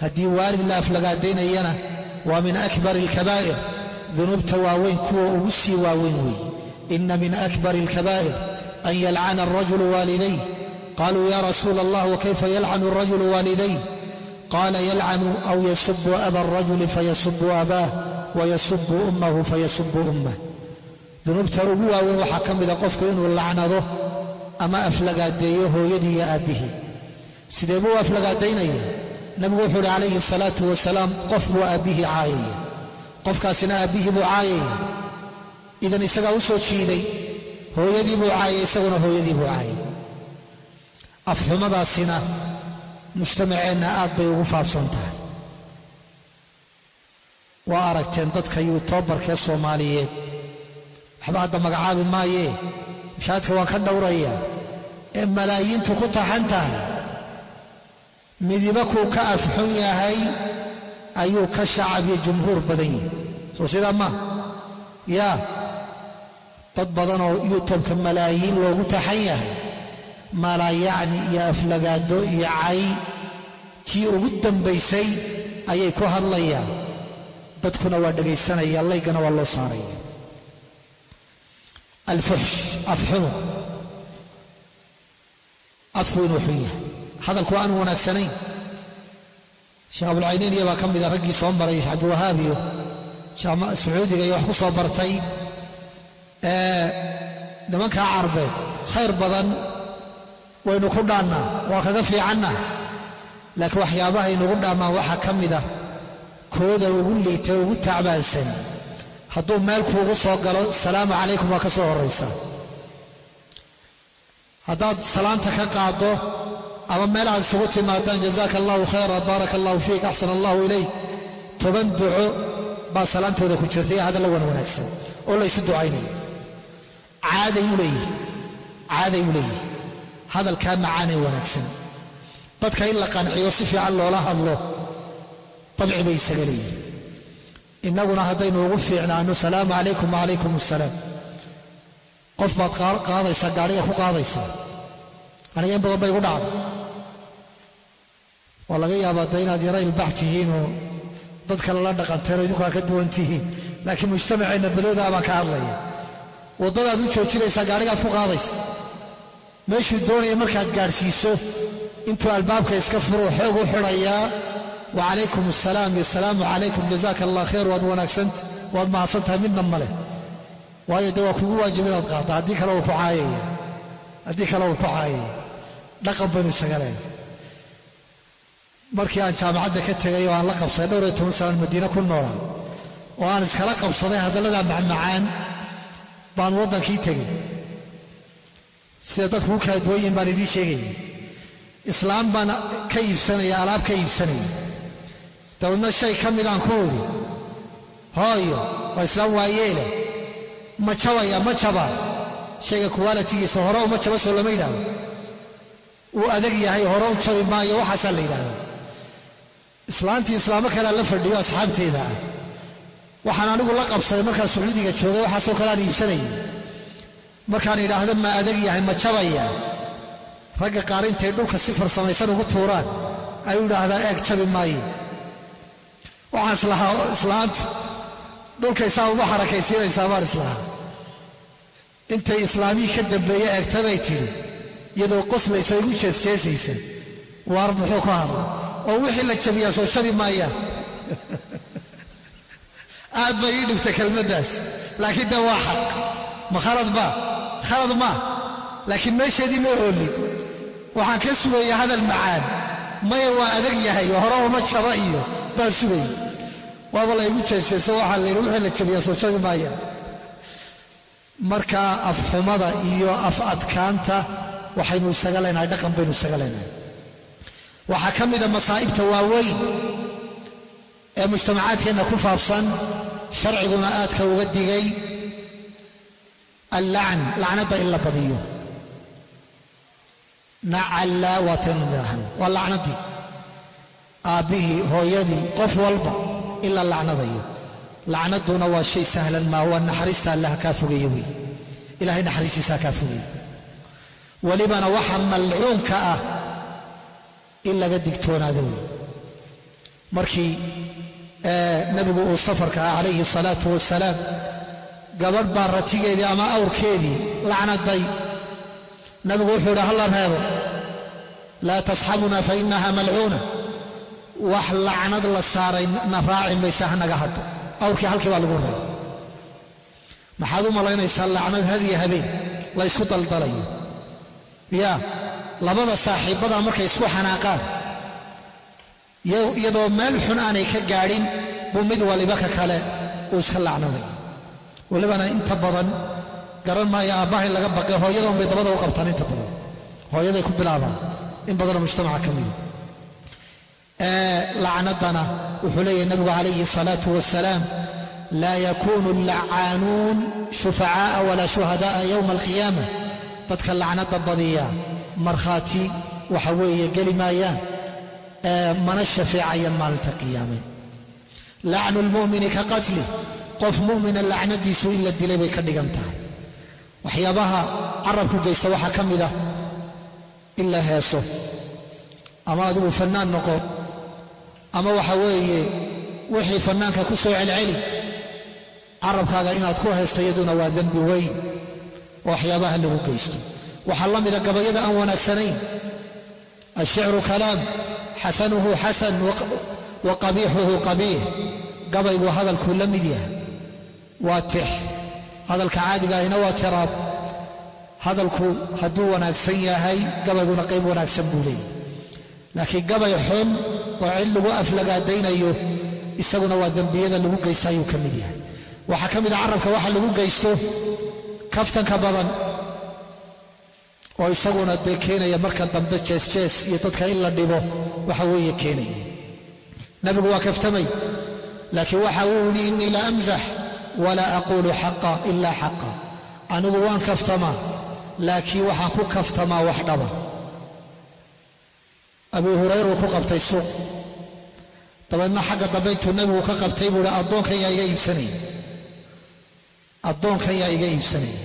A: Haddii waalid la aflagaadaynayana waa min akbar alkabaa'ir dunuubta waaweyn kuwa ugu sii waaweyn weeye ina min akbar alkabaa'ir an yalcana alrajulu waalidayh. Qaluu ya rasuula allah wakayfa yalcanu alrajulu waalidayh? Qala yalcanu aw yasubu aba alrajuli fayasubu abaah wayasubu ummahu fayasubu ummah dunuubta ugu waaweyn waxaa ka mida qofku inuu lacnado ama aflagaadeeyo hooyadii iyo aabbihii. Sidee buu aflagaadaynaya nabigu wuxuu uhi calayhi salaatu wasalaam qof buu aabbihii caayaya qofkaasina aabbihii buu caayaya idan isagaa u soo jiiday hooyadii buu caayay isaguna hooyadii buu caayay. Afxumadaasina mujtamaceenna aad bay ugu faafsan tahay. Waa aragteen dadka yuutobarkee soomaaliyeed waxba hadda magacaabi maayee mushaadka waan ka dhowraya. Ee malaayiintu ku taxan tahay midiba kuu ka afxun yahay ayuu ka shacab iyo jumhuur badan yihi soo sidaa maa yaa dad badanoo yuutubka malaayiin loogu taxan yahay. Malaayacni iyo aflagaado iyo cay tii ugu dambaysay ayay ku hadlayaan. Dadkuna waa dhegaysanaya laygana waa loo saaraya alfuxsh afxumu afku inuu xun yahay hadalku aanu wanaagsanayn sheekh abulcayniiniya baa ka mida raggii soo maray sheekh cabdiwahaab iyo sheekh sacuudiga iyo wax ku soo bartay nimankaa carbeed khayr badan waynu ku dhaannaa waa kaga fiicannaa laakiin waxyaabaha inugu dhaammaan waxaa ka mid ah kooda ugu liita ugu tacbaansan hadduu meel kuugu soo galo salaamu calaykum waa ka soo horraysa. Haddaad salaanta ka qaaddo ama meelahaad isugu timaadaan jazaaka allahu khayra baaraka allahu fiik axsan allahu ilayk toban duco baa salaantooda ku jirta iyo hadalla wan wanaagsan. Oo la ysu ducaynayo. Caaday u leeyihi caaday u leeyihi hadalkaa macaanee wanaagsan. Dadka in la qanciyo si fiican loola hadlo. Dabci bay isaga leeyihiin innaguna haddaynu ugu fiicnaano salaamu calaykum wacalaykum assalaam qof baad qaadaysaa gaadhiga ku qaadaysaa aniga in badan bay igu dhacda waa laga yaabaa de inaad yaro ilbax tihiinoo dad kale la dhaqanteen idinku aa ka duwan tihiin. Laakiin mujtamaceenna badoodaa baan ka hadlaya. Waddadaad u joojinaysaa gaadhigaad ku qaadaysa. Meeshuu doonaya markaad gaadhsiiso intuu albaabka iska furuu xoog u xidhayaa wacalaykum assalaam iyo asalaamu calaykum jazaaka allah khayr waad wanaagsanta waad mahadsan tahay midna male waayo dee waa kugu waajib inaad qaadda haddii kale uu ku caayaya haddii kale uu ku caayaya dhaqan baynu isaga leenay markii aan jaamacadda ka tegay oo aan la qabsaday dhowr iyo toban sanaan madiine ku noolaa oo aan iskala qabsaday hadalladaa macmacaan baan waddankii tegey sida dadku u kala duwan yihiin baan idiin sheegaya islaam baan ka iibsanaya alaab ka iibsanaya dabeedna shay ka midaan ku idhi hooyo waa islaam waayeele ma jabaya ma jaba shayga kuwaalitigiisa hore uma jaba soo lama yidhaahdo uu adag yahay hore u jabi maayo waxaasaa la yidhaahda islaantii islaamo kalea la fadhiyo asxaabteeda ah waxaan anigu la qabsaday markaan sacuudiga joogay waxaasoo kale aan iibsanayay markaan idhaahdo ma adag yahay ma jabaya ragga qaar intay dhulka si farsamaysan ugu tuuraan ayuu idhaahdaa eeg jabi maaye waxaan islahaa islaantu dhulkay saa ugu xarakaysiinaysaa baan islahaa intay islaamihii ka dambeeye eegtabay tidhi iyadoo qoslayso igu jeesjeesaysa waar muxuu ka hadla oo wixii la jabiyaa soo jabi maayaan aad bay ii dhibtay kelmaddaas. Laakiin de waa xaq. Ma khalad ba khalad maa laakiin meesheedii ma oolin. Waxaan ka sugaya hadal macaan. Maya waa adag yahay hore uma jaba iyo baan sugayay waaba la igu jeesjeeso waxaa la yidhi wixii la jabiyaa soo jabi maayaan marka afxumada iyo af adkaanta waxaynu isaga leenahay dhaqan baynu isaga leenahay waxaa ka mida masaa'ibta waaweyn ee mujtamacaadkeenna ku faafsan sharciguna aadka uga digay allacn lacnadda in la badiyo. Nacallaa waataynu nidhaahno waa lacnaddii aabbihii hooyadii qof walba in la lacnadayo. Lacnadduna waa shay sahlan maa waa naxariista allaha kaa fogeeye wey. Ilahay naxariistiisaa kaa fogeeye welibana waxa malcuunka ah in laga digtoonaado wey. Markii nebigu uu safarka ah calayhi salaatu wasalaam gabadh baa ratigeedii ama awrkeedii lacnaday. Nabigu wuxuu idhi halla reebo laa tasxabuna fa inaha malcuuna wax lacnad la saaray na raaci maysa hanaga hadho. Awrkii halkii baa lagu reebo maxaad u malaynaysaa lacnad hadiyo habeen? La ysku daldalayo. Yaa labada saaxiibbada markay isku xanaaqaan. Iyadoo meel xun aanay ka gaadhin buu mid waliba ka kale uu iska lacnaday. Walibana inta badan garan maayo aabbaha in laga baqay hooyadan bay dabada u qabtaan inta badan. Hooyaday ku bilaabaan. In badanoo mujtamaca ka mida lacnaddana wuxuu leeyahy nabigu calayhi salaatu wasalaam laa yakuunu allacaanuun shufacaa'a walaa shuhada'a yowma alqiyaama dadka lacnadda badiya markhaati waxa weeye geli maayaan mana shafeecayaan maalinta qiyaame. Lacnu lmu'mini ka qatlih qof mu'mina lacnadiisu in la dilay bay ka dhigan tahay. Waxyaabaha carabku geysta waxaa ka mid ah in la heeso. Ama adigu fannaan noqo ama waxa weeye wixii fannaanka ku soo celceli. Carabkaaga inaad ku haysto iyaduna waa dembi weyn oo waxyaabaha lagu geysto. Waxaa la mida gabayada aan wanaagsanayn. Ashicru kalaam xasanuhu xasan wa qabiixuhu qabiix gabaygu hadalkuu la mid yahay. Waa tix. Hadalka caadiga ahina waa tiraab. Hadalku hadduu wanaagsan yahay gabayguna qayb wanaagsan buu leeyahy laakiin gabay xun oo cid lagu aflagaadaynayo isaguna waa dembiyada lagu geysta ayuu ka mid yahay. Waxaa ka mid a carabka waxa lagu geysto kaftanka badan oo isaguna dee keenaya marka dambe jeesjees iyo dadka in la dhibo waxa weeye keenaya. Nabigu waa kaftamay laakiin waxa uu yidhi innii la amzax walaa aquulu xaqa ilaa xaqa. Anigu waan kaftamaa laakiin waxaan ku kaftamaa wax dhaba abii hurayruu ku qabtay suuq. Dabeedna xagga dambe intuu nebigu ka qabtay buu ihi addoonkan yaa iga iibsanaya addoonkan yaa iga iibsanaya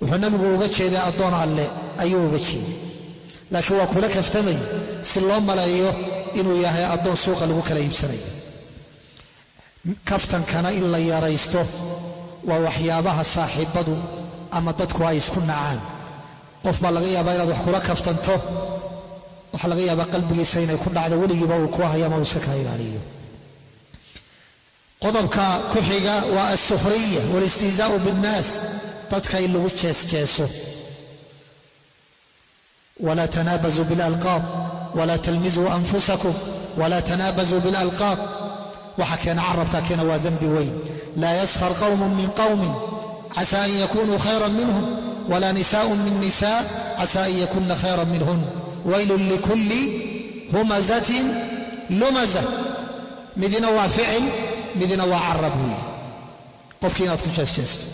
A: wuxuu nebigu uga jeeday addoon alle ayuu uga jeeday. Laakiin waa kula kaftamay si loo maleeyo inuu yahay addoon suuqa lagu kala iibsanayo kaftankana in la yaraysto waa waxyaabaha saaxiibbadu ama dadku ay isku nacaan. Qof baa laga yaabaa inaad wax kula kaftanto waxaa laga yaabaa qalbigiisa inay ku dhacdo weligiiba uu ku hayo ama uu iska kaa ilaaliyo qodobka ku xiga waa alsukhriya waalistihzaa'u biannaas dadka in lagu jeesjeeso walaa tanaabazuu bilalqaab walaa talmizuu anfusakum walaa tanaabazuu bilalqaab. Waxa keena carabka keena waa dembi weyn. Laa yaskhar qawmun min qawmin casa an yakunuu khayran minhum wla nisaaء min nisa casa an yakuna khayra minhun waylun likulli humazatin lumaza midina waa ficil midina waa carab weeye qofkii inaad ku jeesjeesto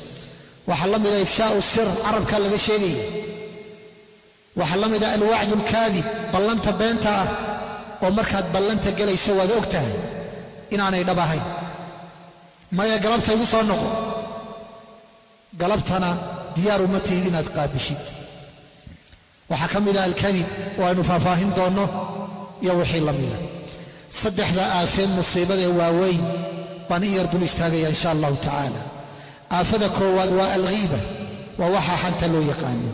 A: waxaa la mida ifshaau sir carabkaa laga sheegaya waxaa la mida alwacdu alkaadib ballanta beenta ah oo markaad ballanta gelayso waad og tahay inaanay dhab ahayn maya galabta igu soo noqo galabtana diyaar tihid inaad qaabishid waxaa ka mida alkadib oo aynu faahfaahin doonno iyo wixii la mida saddexda aafee musiibadee waaweyn baan in yar dul istaagaya insha allahu tacaala. Aafada koowaad waa alghiiba waa waxaa xanta loo yaqaano.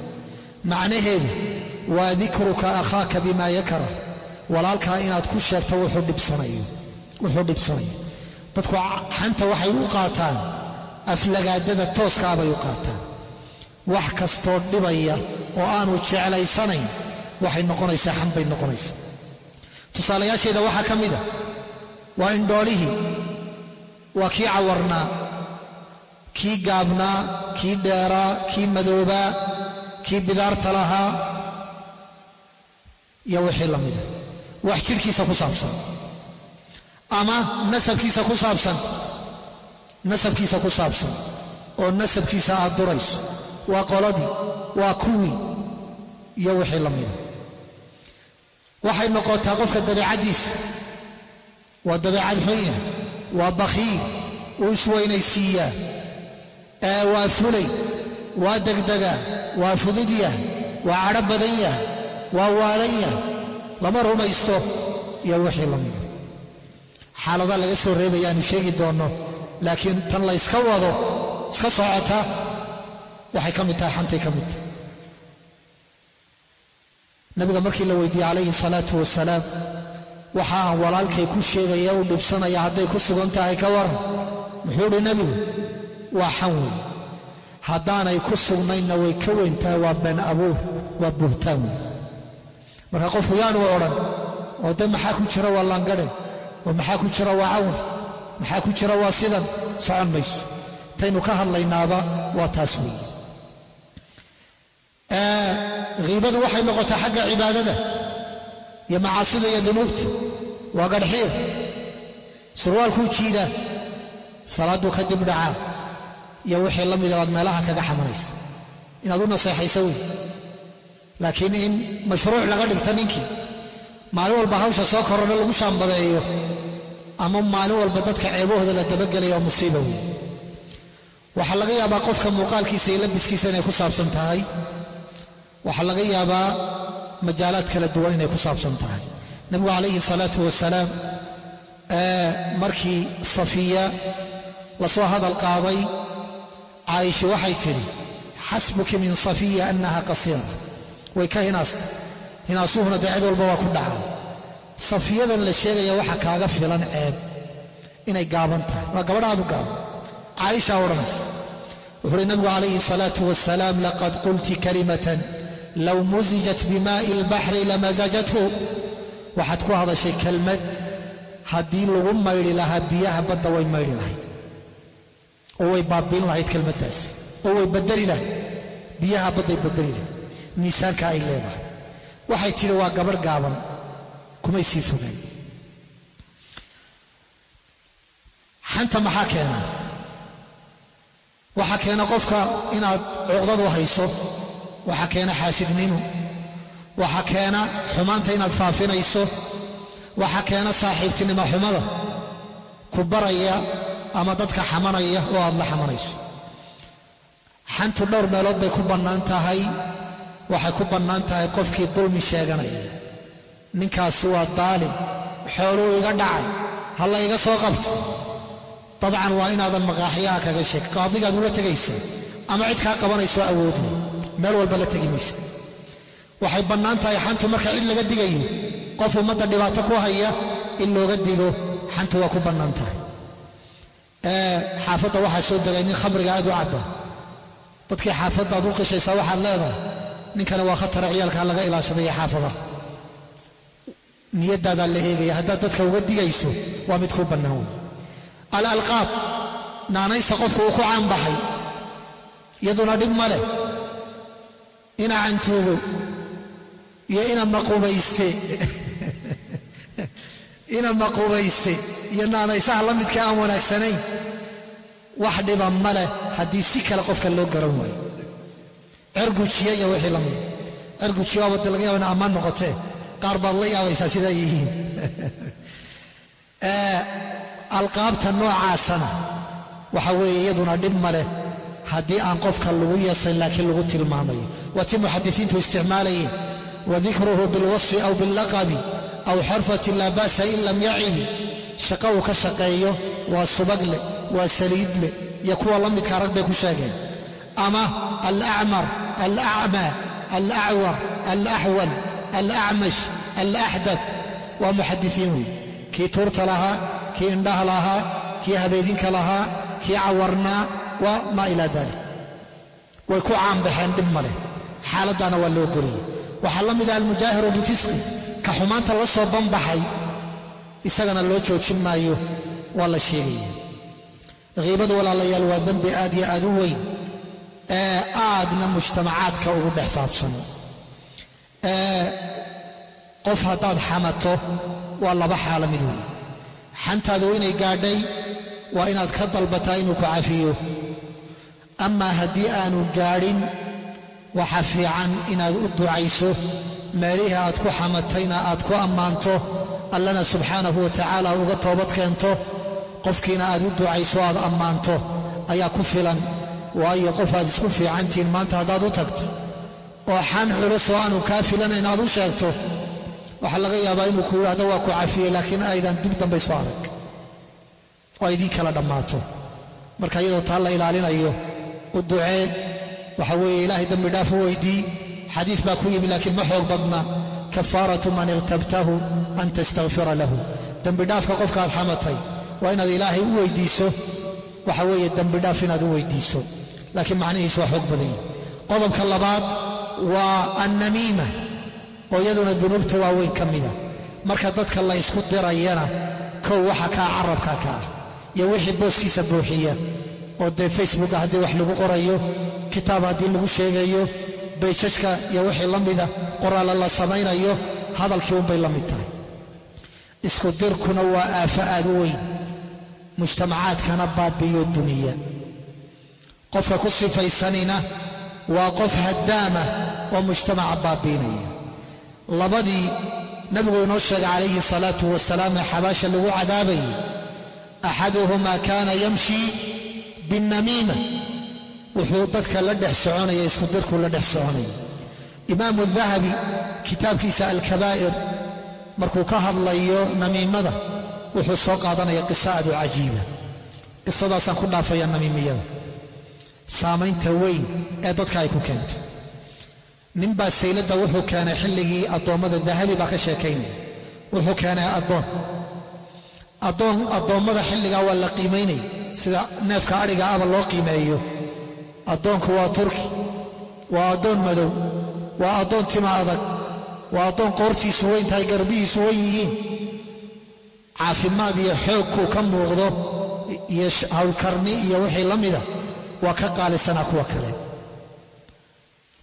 A: Macnaheedu waa dikruka akhaaka bima yakrah walaalkaa inaad ku sheegto wuxuu dhibsanayo dadku xanta waxay u qaataan aflagaadada tooskaa bay u qaataan. Wax kastoo dhibaya oo aanu jeclaysanayn waxay noqonaysaa xan bay noqonaysaa. Tusaalayaasheeda waxaa ka mida waa indhoolihii waa kii cawarnaa kii gaabnaa kii dheeraa kii madoobaa kii bidaarta lahaa iyo wixii la mida wax jidhkiisa ku saabsan. Ama nasabkiisa ku saabsan. Nasabkiisa ku saabsan. Oo nasabkiisa aad durayso. Waa qoladii. Waa kuwii iyo wixii la mida. Waxay noqotaa qofka dabeecaddiisa. Waa dabeecad xunya waa bakhiil uu isweynaysiiyaa waa fulay waa degdegaa waa fudud yah waa cadho badan yah waa waalan yah lama rumaysto iyo wixii la mida. Xaalada laga soo reebaya aanu sheegi doonno laakiin tan la yska wado iska socota waxay ka mid tahay xantay ka mid. tahay nabiga markii la weydiiyey calayhi salaatu wasalaam waxa aan walaalkay ku sheegaya u dhibsanaya hadday ku sugan tahay ka waran muxuu idhi nebigu waa xan wey haddaanay ku sugnaynna way ka weyn tahay waa been abuur waa buhtaan wey marka qofku yaanu odhan oo de maxaa ku jira waa laangadhe oo maxaa ku jira waa cawan maxaa ku jira waa sidan? Socon mayso. Intaynu ka hadlaynaaba waa taas weeye hiibadu waxay noqotaa xagga cibaadada iyo macaasida iyo dunuubta. Waa garhxiir surwaalkuu jiidaa salaadduu ka dib dhacaa iyo wixii la mida baad meelaha kaga xamanaysa. Inaad u naseexaysa wey laakiin in mashruuc laga dhigta ninkii maalin walba hawsha soo korona lagu shaambadeeyo ama maalin walba dadka ceebahooda la dabagelayo musiiba wey waxaa laga yaabaa qofka muuqaalkiisa iyo labiskiisa inay ku saabsan tahay waxaa laga yaabaa majaalaad kala duwan inay ku saabsan tahay. Nebigu calayhi salaatu wasalaam markii safiya la soo hadal qaaday caaisha waxay tidhi xasbuki min safiya annaha qasiira way ka hinaasta hinaasuhuna dee cid walba waa ku dhacaa. Safiyadan la sheegaya waxa kaaga filan ceeb inay gaaban tahay. Waa gabadhaadu gaaban caaishaa odhanaysa wuxu uhi nabigu calayhi salaatu wasalaam laqad qulti kalimatan low musijat bimaa'i albaxri lamasajathu waxaad ku hadashay kelmad haddii lagu maydhi lahaa biyaha badda way maydhi lahayd oo way baabiin lahayd kelmaddaas oo way badeli lahayd biyaha badday badeli lahayd miisaanka ay leedahay waxay tidhi waa gabadh gaaban kumay sii fogaan xanta maxaa keena waxaa keena qofka inaad cuqdadu hayso waxaa keena xaasidnimo. Waxa keena xumaanta inaad faafinayso. Waxa keena saaxiibtinimo xumada. Ku baraya ama dadka xamanaya oo aad la xamanayso. Xantu dhowr meelood bay ku bannaan tahay. Waxay ku bannaan tahay qofkii dulmi sheeganaya. Ninkaasi waa daalim. Xooluu iga dhacay. Ha la iga soo qabto. Dabcan waa inaadan maqaaxyaha kaga sheeg. Qaadigaad ula tegaysaa ama cid kaa qabanayso awoodle meel walba la tegi maysa. Waxay bannaan tahay xantu marka cid laga digayo qof ummadda dhibaato ku haya in looga digo xantu waa ku bannaan tahay. Xaafadda waxaa soo degay nin khamriga aad u cabba dadkii xaafaddaad u qishaysaa waxaad leedahay ninkani waa khatara ciyaalkaa laga ilaashadaya xaafadaha niyadaadaa la eegaya haddaad dadka uga digayso waa mid ku bannaan wey alalqaab naanaysta qofku uu ku caanbaxay. Iyaduna dhib ma leh ina cantuugo iyo ina maqubayste. Ina maqubayste iyo naanaysaha la midka aan wanaagsanayn. Wax dhiba ma leh haddii si kale qofka loo garan waayo. Cergujiya iyo wixii la mida cergujiya waaba de laga yaba ina ammaan noqotee. Qaar baad la yaabaysaa sidaa yihiin. Alqaabta noocaasana waxa weeye iyaduna dhib ma leh haddii aan qofka lagu yeesayn laakiin lagu tilmaamayo. Waa muxadisiintu isticmaalayeen. Wadikruhu bilwasfi aw billaqabi aw xarfatin laa ba'sa in lam yacibi shaqo uu ka shaqeeyo waa subag leh waa saliid leh iyo kuwa la midkaa rag bay ku sheegeen. Ama alacmar alacmaa alacwar alaxwal alacmash alaxdab waa muxadisiin wey kii tuurta lahaa kii indhaha lahaa kii habeedinka lahaa kii cawarnaa waa maa ilaa dalik way ku caanbaxeen dhib ma leh. Xaaladdaana waa loo goliyey waxaa la mid ah almujaahiru bilfisqi ka xumaanta la soo banbaxay isagana loo joojin maayo waa la sheegaya khiibadu walaalayaal waa dembi aad iyo aad u weyn. Ee aadna mujtamacaadka ugu dhex faafsan. Qof haddaad xamato waa laba xaalo mid weyn. Xantaadu inay gaadhay waa inaad ka dalbataa inuu ku cafiyo amaa haddii aanu gaadhin waxa fiican inaad u ducayso. Meelihii aad ku xamatayna aad ku ammaanto allana subxaanahu wa tacaala uga toobad keento. Qofkiina aad u ducayso aad ammaanto ayaa ku filan. Waayo qof aad isku fiicantihiin maanta haddaad u tagto. Oo xan culus oo aanu kaa filanayn aad u sheegto. Waxaa laga yaabaa inuu ku yidhaahdo waa ku cafiyey laakiin aydan dib dambayso arag. Oo idiin kala dhammaato. Marka iyadoo taa la ilaalinayo u ducee waxa weeye ilaahay dembi dhaaf u weydii. Xadiis baa ku yimi laakiin ma xoog badna. Kafaaratu man iqtabtahu an tastakfira lahu. Dembi dhaafka qofkaad xamatay waa inaad ilaahay u weydiiso waxa weeye dembi dhaaf inaad u weydiiso laakiin macnihiisu waa xoog badan yahi qodobka labaad waa annamiima oo iyaduna dunuubta waaweyn ka mida marka dadka la ysku dirayana kow waxa kaa carabka ka ah iyo wixii booskiisa buuxiya oo dee facebooka haddii wax lagu qorayo kitaab haddii lagu sheegayo bayjajka iyo wixii la mida qoraalla la samaynayo hadalkii unbay la mid tahay. Isku dirkuna waa aafo aad u weyn. Mujtamacaadkana baabiyo dumiya. Qofka ku sifaysanina waa qof haddaama oo mujtamaca baabiinaya. Labadii nabigu inoo sheegay calayhi salaatu wasalaam ee xabaasha lagu cadaabayay axaduhumaa kaana yamshi binnamiima wuxuu dadka la dhex soconaya isku dirkuu la dhex soconaya. Imaamu dahabi kitaabkiisa alkabaa'ir markuu ka hadlayo namiimada wuxuu soo qaadanaya qiso aad u cajiiba. Qisadaasaan ku dhaafaya namiimiyada. Saamaynta weyn ee dadka ay ku keento. Ninbaa sayladda wuxuu keenay xilligii addoommada dahabi baa ka sheekaynaya. Wuxuu keenay addoon. Addoon addoommada xilligaa waa la qiimaynaya sida neefka adhiga aba loo qiimeeyo. Addoonku waa turki waa addoon madow waa addoon tima adag waa addoon qoortiisu weyn tahay garbihiisu weyn yihiin. Caafimaad iyo xoogkuu ka muuqdo iyo hawlkarni iyo wixii la mida waa ka qaalisanaa kuwa kale.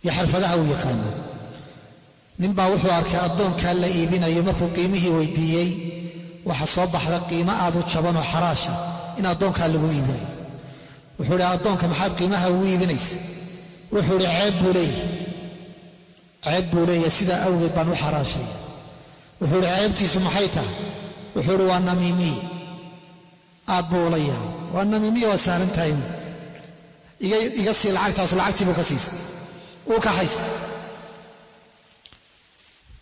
A: Iyo xirfadaha uu yaqaano. Ninbaa wuxuu arkay addoonkaa la iibinayo markuu qiimihii weydiiyey. Waxa soo baxda qiimo aad u jabanoo xaraasha in addoonkaa lagu iibinayo wuxuu idhi addoonka maxaad qiimaha ugu iibinaysa? Wuxuu idhi ceeb buu leeyahy ceeb buu leeyahay sidaa awgeed baan u xaraashaya wuxuu ihi ceebtiisu maxay tahay? Wuxuu ihi waa namiimiye aad buu ula yahay waa namiimiye waa saaran tahay iga sii lacagtaasu lacagtii buu ka siistay. Uu ka haystay.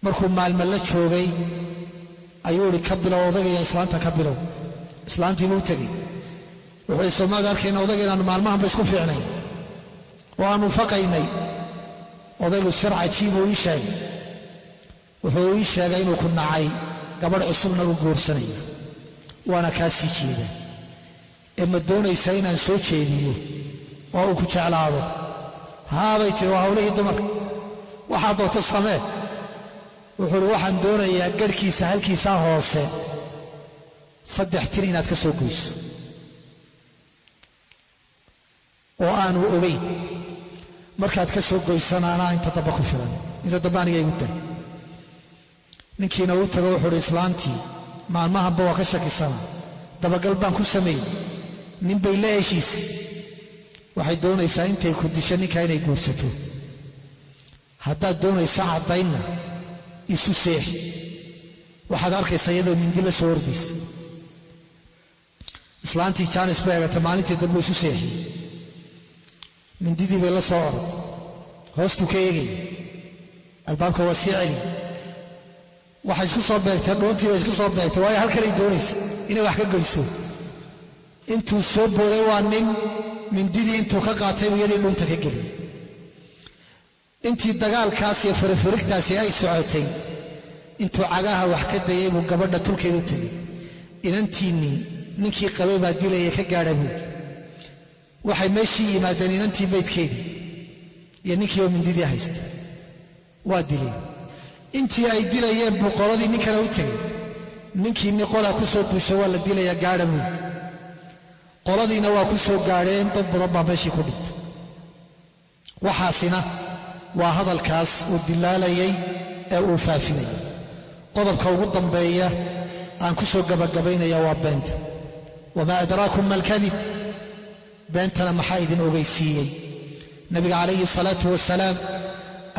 A: Markuu maalma la joogay ayuu ihi ka bilow odagaya islaanta ka bilow. Islaantii buu tegey wuxuu soomaada arkayna odayga inaanu maalmahanba isku fiicnay. Oo aanu faqaynay odaygu sir cajiibuu ii sheegay. Wuxuu ii sheegay inuu ku nacay gabadh cusubna uu guursanayo waana kaa sii jeeda ee ma doonaysaa inaan soo jeediyo? Oo uu ku jeclaado. Haabay tiri waa hawlihii dumarka waxaad doonto samee. Wuxuu uhi waxaan doonayaa garhkiisa halkiisaa hoose. Saddex tir inaad ka soo goyso oo aanu ogeyn. Markaad ka soo goysana anaa inta damba ku filan. Inta dambe aniga igu da ninkiina uu tago wuxuu uhi islaantii maalmahanba waa ka shakisana. Dabagal baan ku sameeyey. Nin bay la heshiisi waxay doonaysaa intay ku disho ninkaa inay guursato. Haddaad doonaysa caddaynna isu seexi waxaad arkaysaa iyadoo mindi la soo ordaysa islaantii jaanis bay egatay maalintii dambe isu seexiyey mindidii bay la soo orod hoostuu ka eegaya albaabka waa sii celi waxay isku soo beegtay dhuuntii bay isku soo beegtay waayo halkanay doonaysa inay wax ka goyso. Intuu soo booday waa nin mindidii intuu ka qaatay buu iyadii dhuunta ka geliyay. Intii dagaalkaas iyo farifurigtaasi ay socotay intuu cagaha wax ka dayay buu gabadha tulkeedu tegay inantiinnii ninkii qabay baa dilaya ka gaadha buuli waxay meeshii yimaadeen inantii baydkeedii iyo ninkii oo mindidii haysta waa dileen intii ay dilayeen buu qoladii nin kale u tegay ninkii ni qolaa ku soo duusha waa la dilayaa gaadha buuli qoladiina waa ku soo gaadheen dad badan baa meeshii ku dhintay waxaasina waa hadalkaas uu dilaalayay ee uu faafinayay. Qodobka ugu dambeeya aan ku soo gabagabaynaya waa beenta. Wamaa adraakum ma alkadib beentana maxaa idin ogeysiiyey? Nabiga calayhi salaatu wasalaam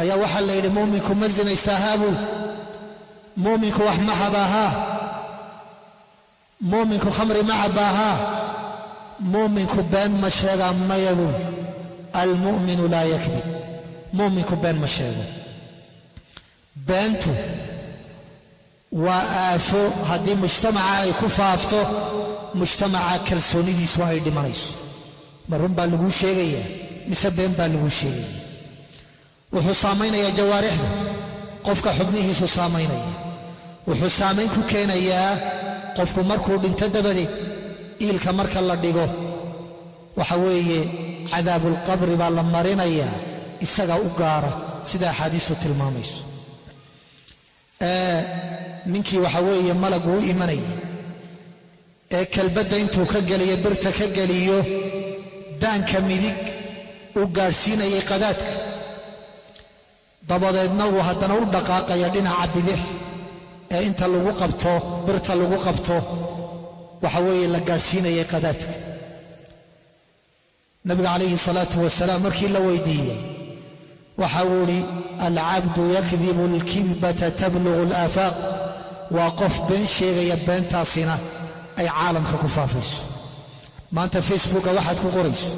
A: ayaa waxaa la yidhi muuminku ma zinaystaa haabuu muuminku wax ma hadaahaa muuminku khamri ma cabbaahaa muuminku been ma sheegaa maya buu? Almu'minu laa yakdib muuminku been ma sheego. Beentu waa aafo haddii mujtamaca ay ku faafto mujtamaca kalsoonidiisu ay dhimanayso ma run baa laguu sheegayaa mise been baa laguu sheegaya? Wuxuu saamaynayaa jawaarixda. Qofka xubnihiisu saamaynaya. Wuxuu saamayn ku keenayaa qofku markuu dhinto dabadeed iilka marka la dhigo. Waxa weeye cadaabulqabri baa la marinayaa isagaa u gaara. Sida axaadiistu tilmaamayso. Ninkii waxa weeye malagu u imanaya. Ee kelbadda intuu ka geliyo birta ka geliyo daanka midig uu gaadhsiinayay qadaadka. Dabadeedna uu haddana u dhaqaaqaya dhinaca bidix ee inta lagu qabto birta lagu qabto waxa weeye la gaadhsiinayay qadaadka. Nabiga calayhi salaatu wasalaam markii la weydiiyey waxa uu idhi alcabdu yakdibu alkidbata tablugu alaafaaq waa qof been sheegaya beentaasina ay caalamka ku faafayso maanta facebooka waxaad ku qorayso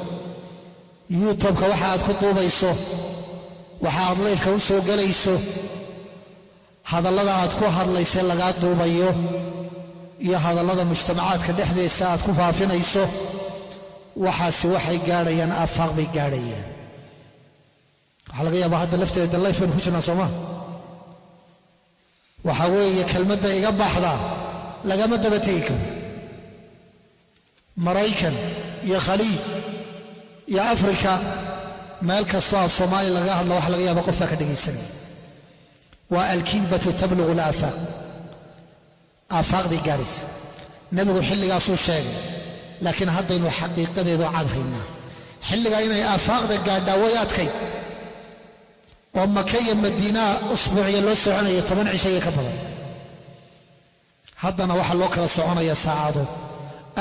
A: youtubeka waxa aad ku duubayso waxa aad layfka u soo gelayso hadallada aad ku hadlayse lagaa duubayo iyo hadallada mujtamacaadka dhexdeesa aad ku faafinayso waxaasi waxay gaadhayaan aafaaq bay gaadhayaan. Waxaa laga yaabaa hadda lafteeda layf baynu ku jirnaa soomaa waxa weeye kelmadda iga baxdaa lagama daba tegi karo maraykan iyo khaliij iyo afrika meel kastoo af soomaaliya laga hadlo waxa laga yaaba qof baa ka dhegaysanaya waa alkidbatu tablugu alaafaaq aafaaqday gaadhaysa nebigu xilligaasuu sheegay laakiin haddaynu xaqiiqadeedu cadhaynaa xilligaa inay aafaaqda gaadhaa way adkay oo maka iyo madiinaha usbuuciya loo soconaya toban cishayo ka badan. Haddana waxaa loo kala soconaya saacadood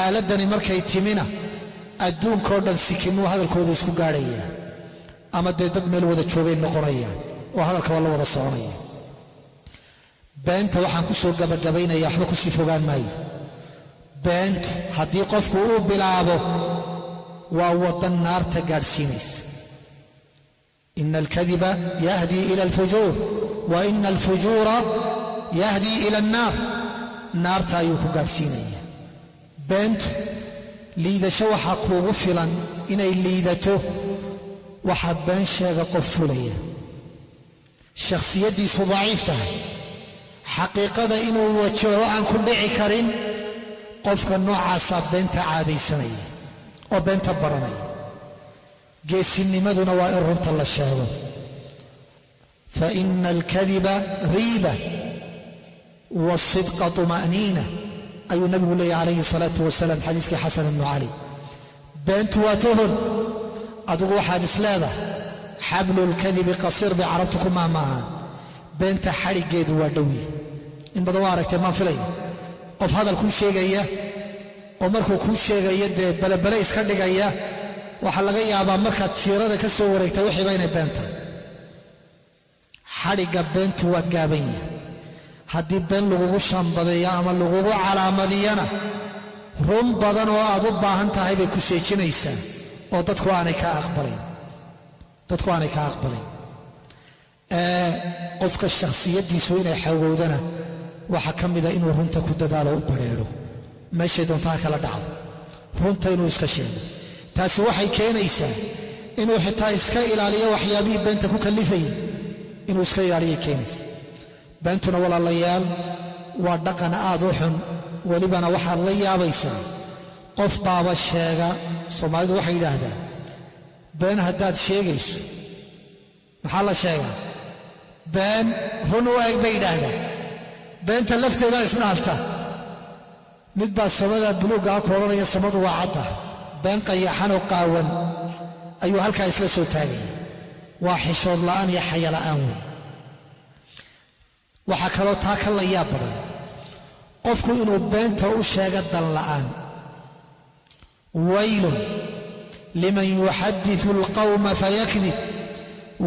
A: aaladdani markay timina adduunkao dhan sikimuu hadalkooda isku gaadhayaa ama dee dad meel wada joogay noqonayaan oo hadalka waa la wada soconaya. Beenta waxaan ku soo gabagabaynaya waxba ku sii fogaan maayo. Beentu haddii qofku uu bilaabo waa waddan naarta gaadhsiinaysa. Ina alkadiba yahdii ila alfujuur wa ina alfujuura yahdii ila annaar. Naarta ayuu ku gaadhsiinaya beentu liidasho waxaa kuugu filan inay liidato waxaa been sheega qof fulaya. Shakhsiyaddiisu daciif tahay. Xaqiiqada inuu wajaho aan ku dhici karin qofka noocaasaa beenta caadaysanaya oo beenta baranaya. Geesinimaduna waa in runta la sheego. Fa ina alkadiba riiba waasidqa tuma'niina ayuu nabigu leeyahy calayhi salaatu wasalaam xadiiskii xasan ibnu cali. Beentu waa tohon adigu waxaad isleedahay xablulkadibi qasiir bay carabtu ku maamaahaan. Beenta xadhiggeedu waa dhowye in badan waa aragtee maan filaya qof hadal kuu sheegaya oo markuu kuu sheegaya dee balebele iska dhigaya waxaa laga yaabaa markaad jiirada ka soo wareegta wixiiba inay been tahay xadhigga beentu waa gaaban yahay haddii been lagugu shambadeeyo ama lagugu calaamadiyana run badan oo aad u baahan tahay bay ku seejinaysaa oo dadku aanay kaa aqbalayn. Dadku aanay kaa aqbalayn. Qofka shakhsiyaddiisu inay xawowdana waxaa ka mida inuu runta ku dadaalo u badrheedho meeshay doontaha kala dhacdo. Runta inuu iska sheego. Taasi waxay keenaysaa inuu xitaa iska ilaaliyo waxyaabihii beenta ku kallifayay inuu iska ilaaliyay keenaysa beentuna walaalayaal waa dhaqan aad u xun. Welibana waxaad la yaabaysaa qof baaba sheega soomaalidu waxay yidhaahdaan been haddaad sheegayso. Maxaa la sheegaa? Been run eg bay yidhaahdaan. Beenta lafteedaa isdhaalta mid baa samada buluuggaa ku odhanaya samadu waa cadda. Been qayaxanoo qaawan. Ayuu halkaa isla soo taagaya. Waa xishood la'aan iyo xaya la'aan wey waxaa kaloo taa ka layaab badan. Qofku inuu beenta u sheega dan la'aan waylun liman yuxadiثu alqawma fayakdib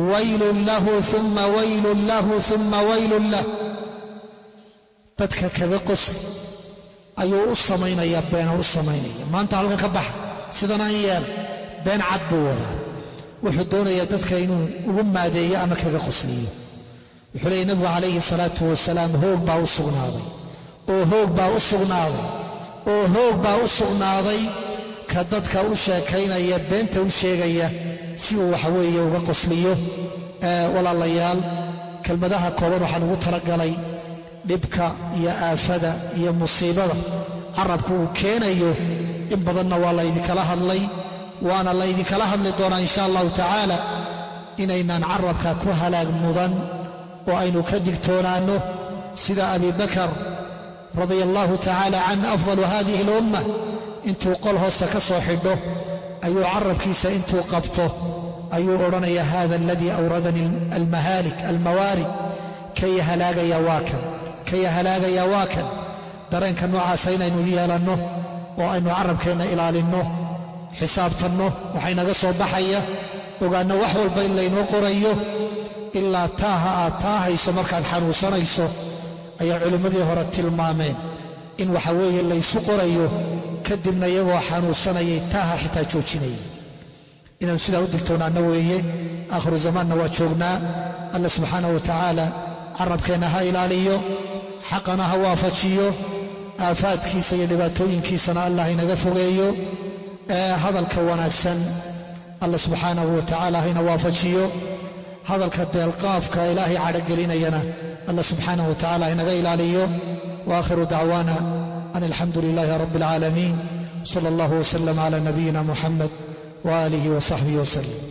A: waylun lahu uma waylun lahu uma waylun lah. Dadka kaga qosl ayuu u samaynaya beena u samaynaya. Maanta halka ka baxa. Sidanaan yeelay been cad buu wadaa. Wuxuu doonayaa dadka inuu ugu maadeeyo ama kaga qosliyo wuxuu leeyay nabigu calayhi salaatu wasalaam hoog baa u sugnaaday. Oo hoog baa u sugnaaday. Oo hoog baa u sugnaaday. Ka dadka u sheekaynaya beenta u sheegaya si uu waxaweeye uga qosliyo. Walaalayaal kelmadaha kooban waxaan ugu talagalay dhibka iyo aafada iyo musiibada. Carabku uu keenayo in badanna waa laydinkala hadlay waana laydinkala hadli doonaa insha allahu tacaala inaynaan carabka ku halaag mudan oo aynu ka digtoonaanno. Sida abi bakar radia allahu tacaala can afdalu hadihi alumma intuu qol hoosta ka soo xidho ayuu carabkiisa intuu qabto ayuu odhanaya hada aladii awradanii almahaalik almawaarid kaya halaagaya waa kan kaya halaagaya waa kan dareenka noocaasa inaynu yeelanno oo aynu carabkeenna ilaalinno xisaabtanno waxaynaga soo baxaya ogaanno wax walba in laynoo qorayo ilaa taaha aad taahayso markaad xanuunsanayso ayaa culimmadii hore tilmaameen in waxa weeye laysu qorayo kadibna iyagoo xanuunsanayay taaha xitaa joojinayay. Inaanu sidaa u digtoonaanno weeye aakhiru zamaanna waa joognaa alla subxaanah wa tacaala carabkeenna ha ilaaliyo xaqana ha waafajiyo aafaadkiisa iyo dhibaatooyinkiisana allah inaga fogeeyo ee hadalka wanaagsan alla subxaanahu wa tacaala hayna waafajiyo hadalka deelqaafka ilaahay cadhogelinayana alla subxaanahu wa tacala haynaga ilaaliyo. Waakhiru dacwaana an alxamdu lilaahi rabbi alcaalamiin sala allahu wasalam cala nabiyina muxamed waaalihi wasaxbihi wasalam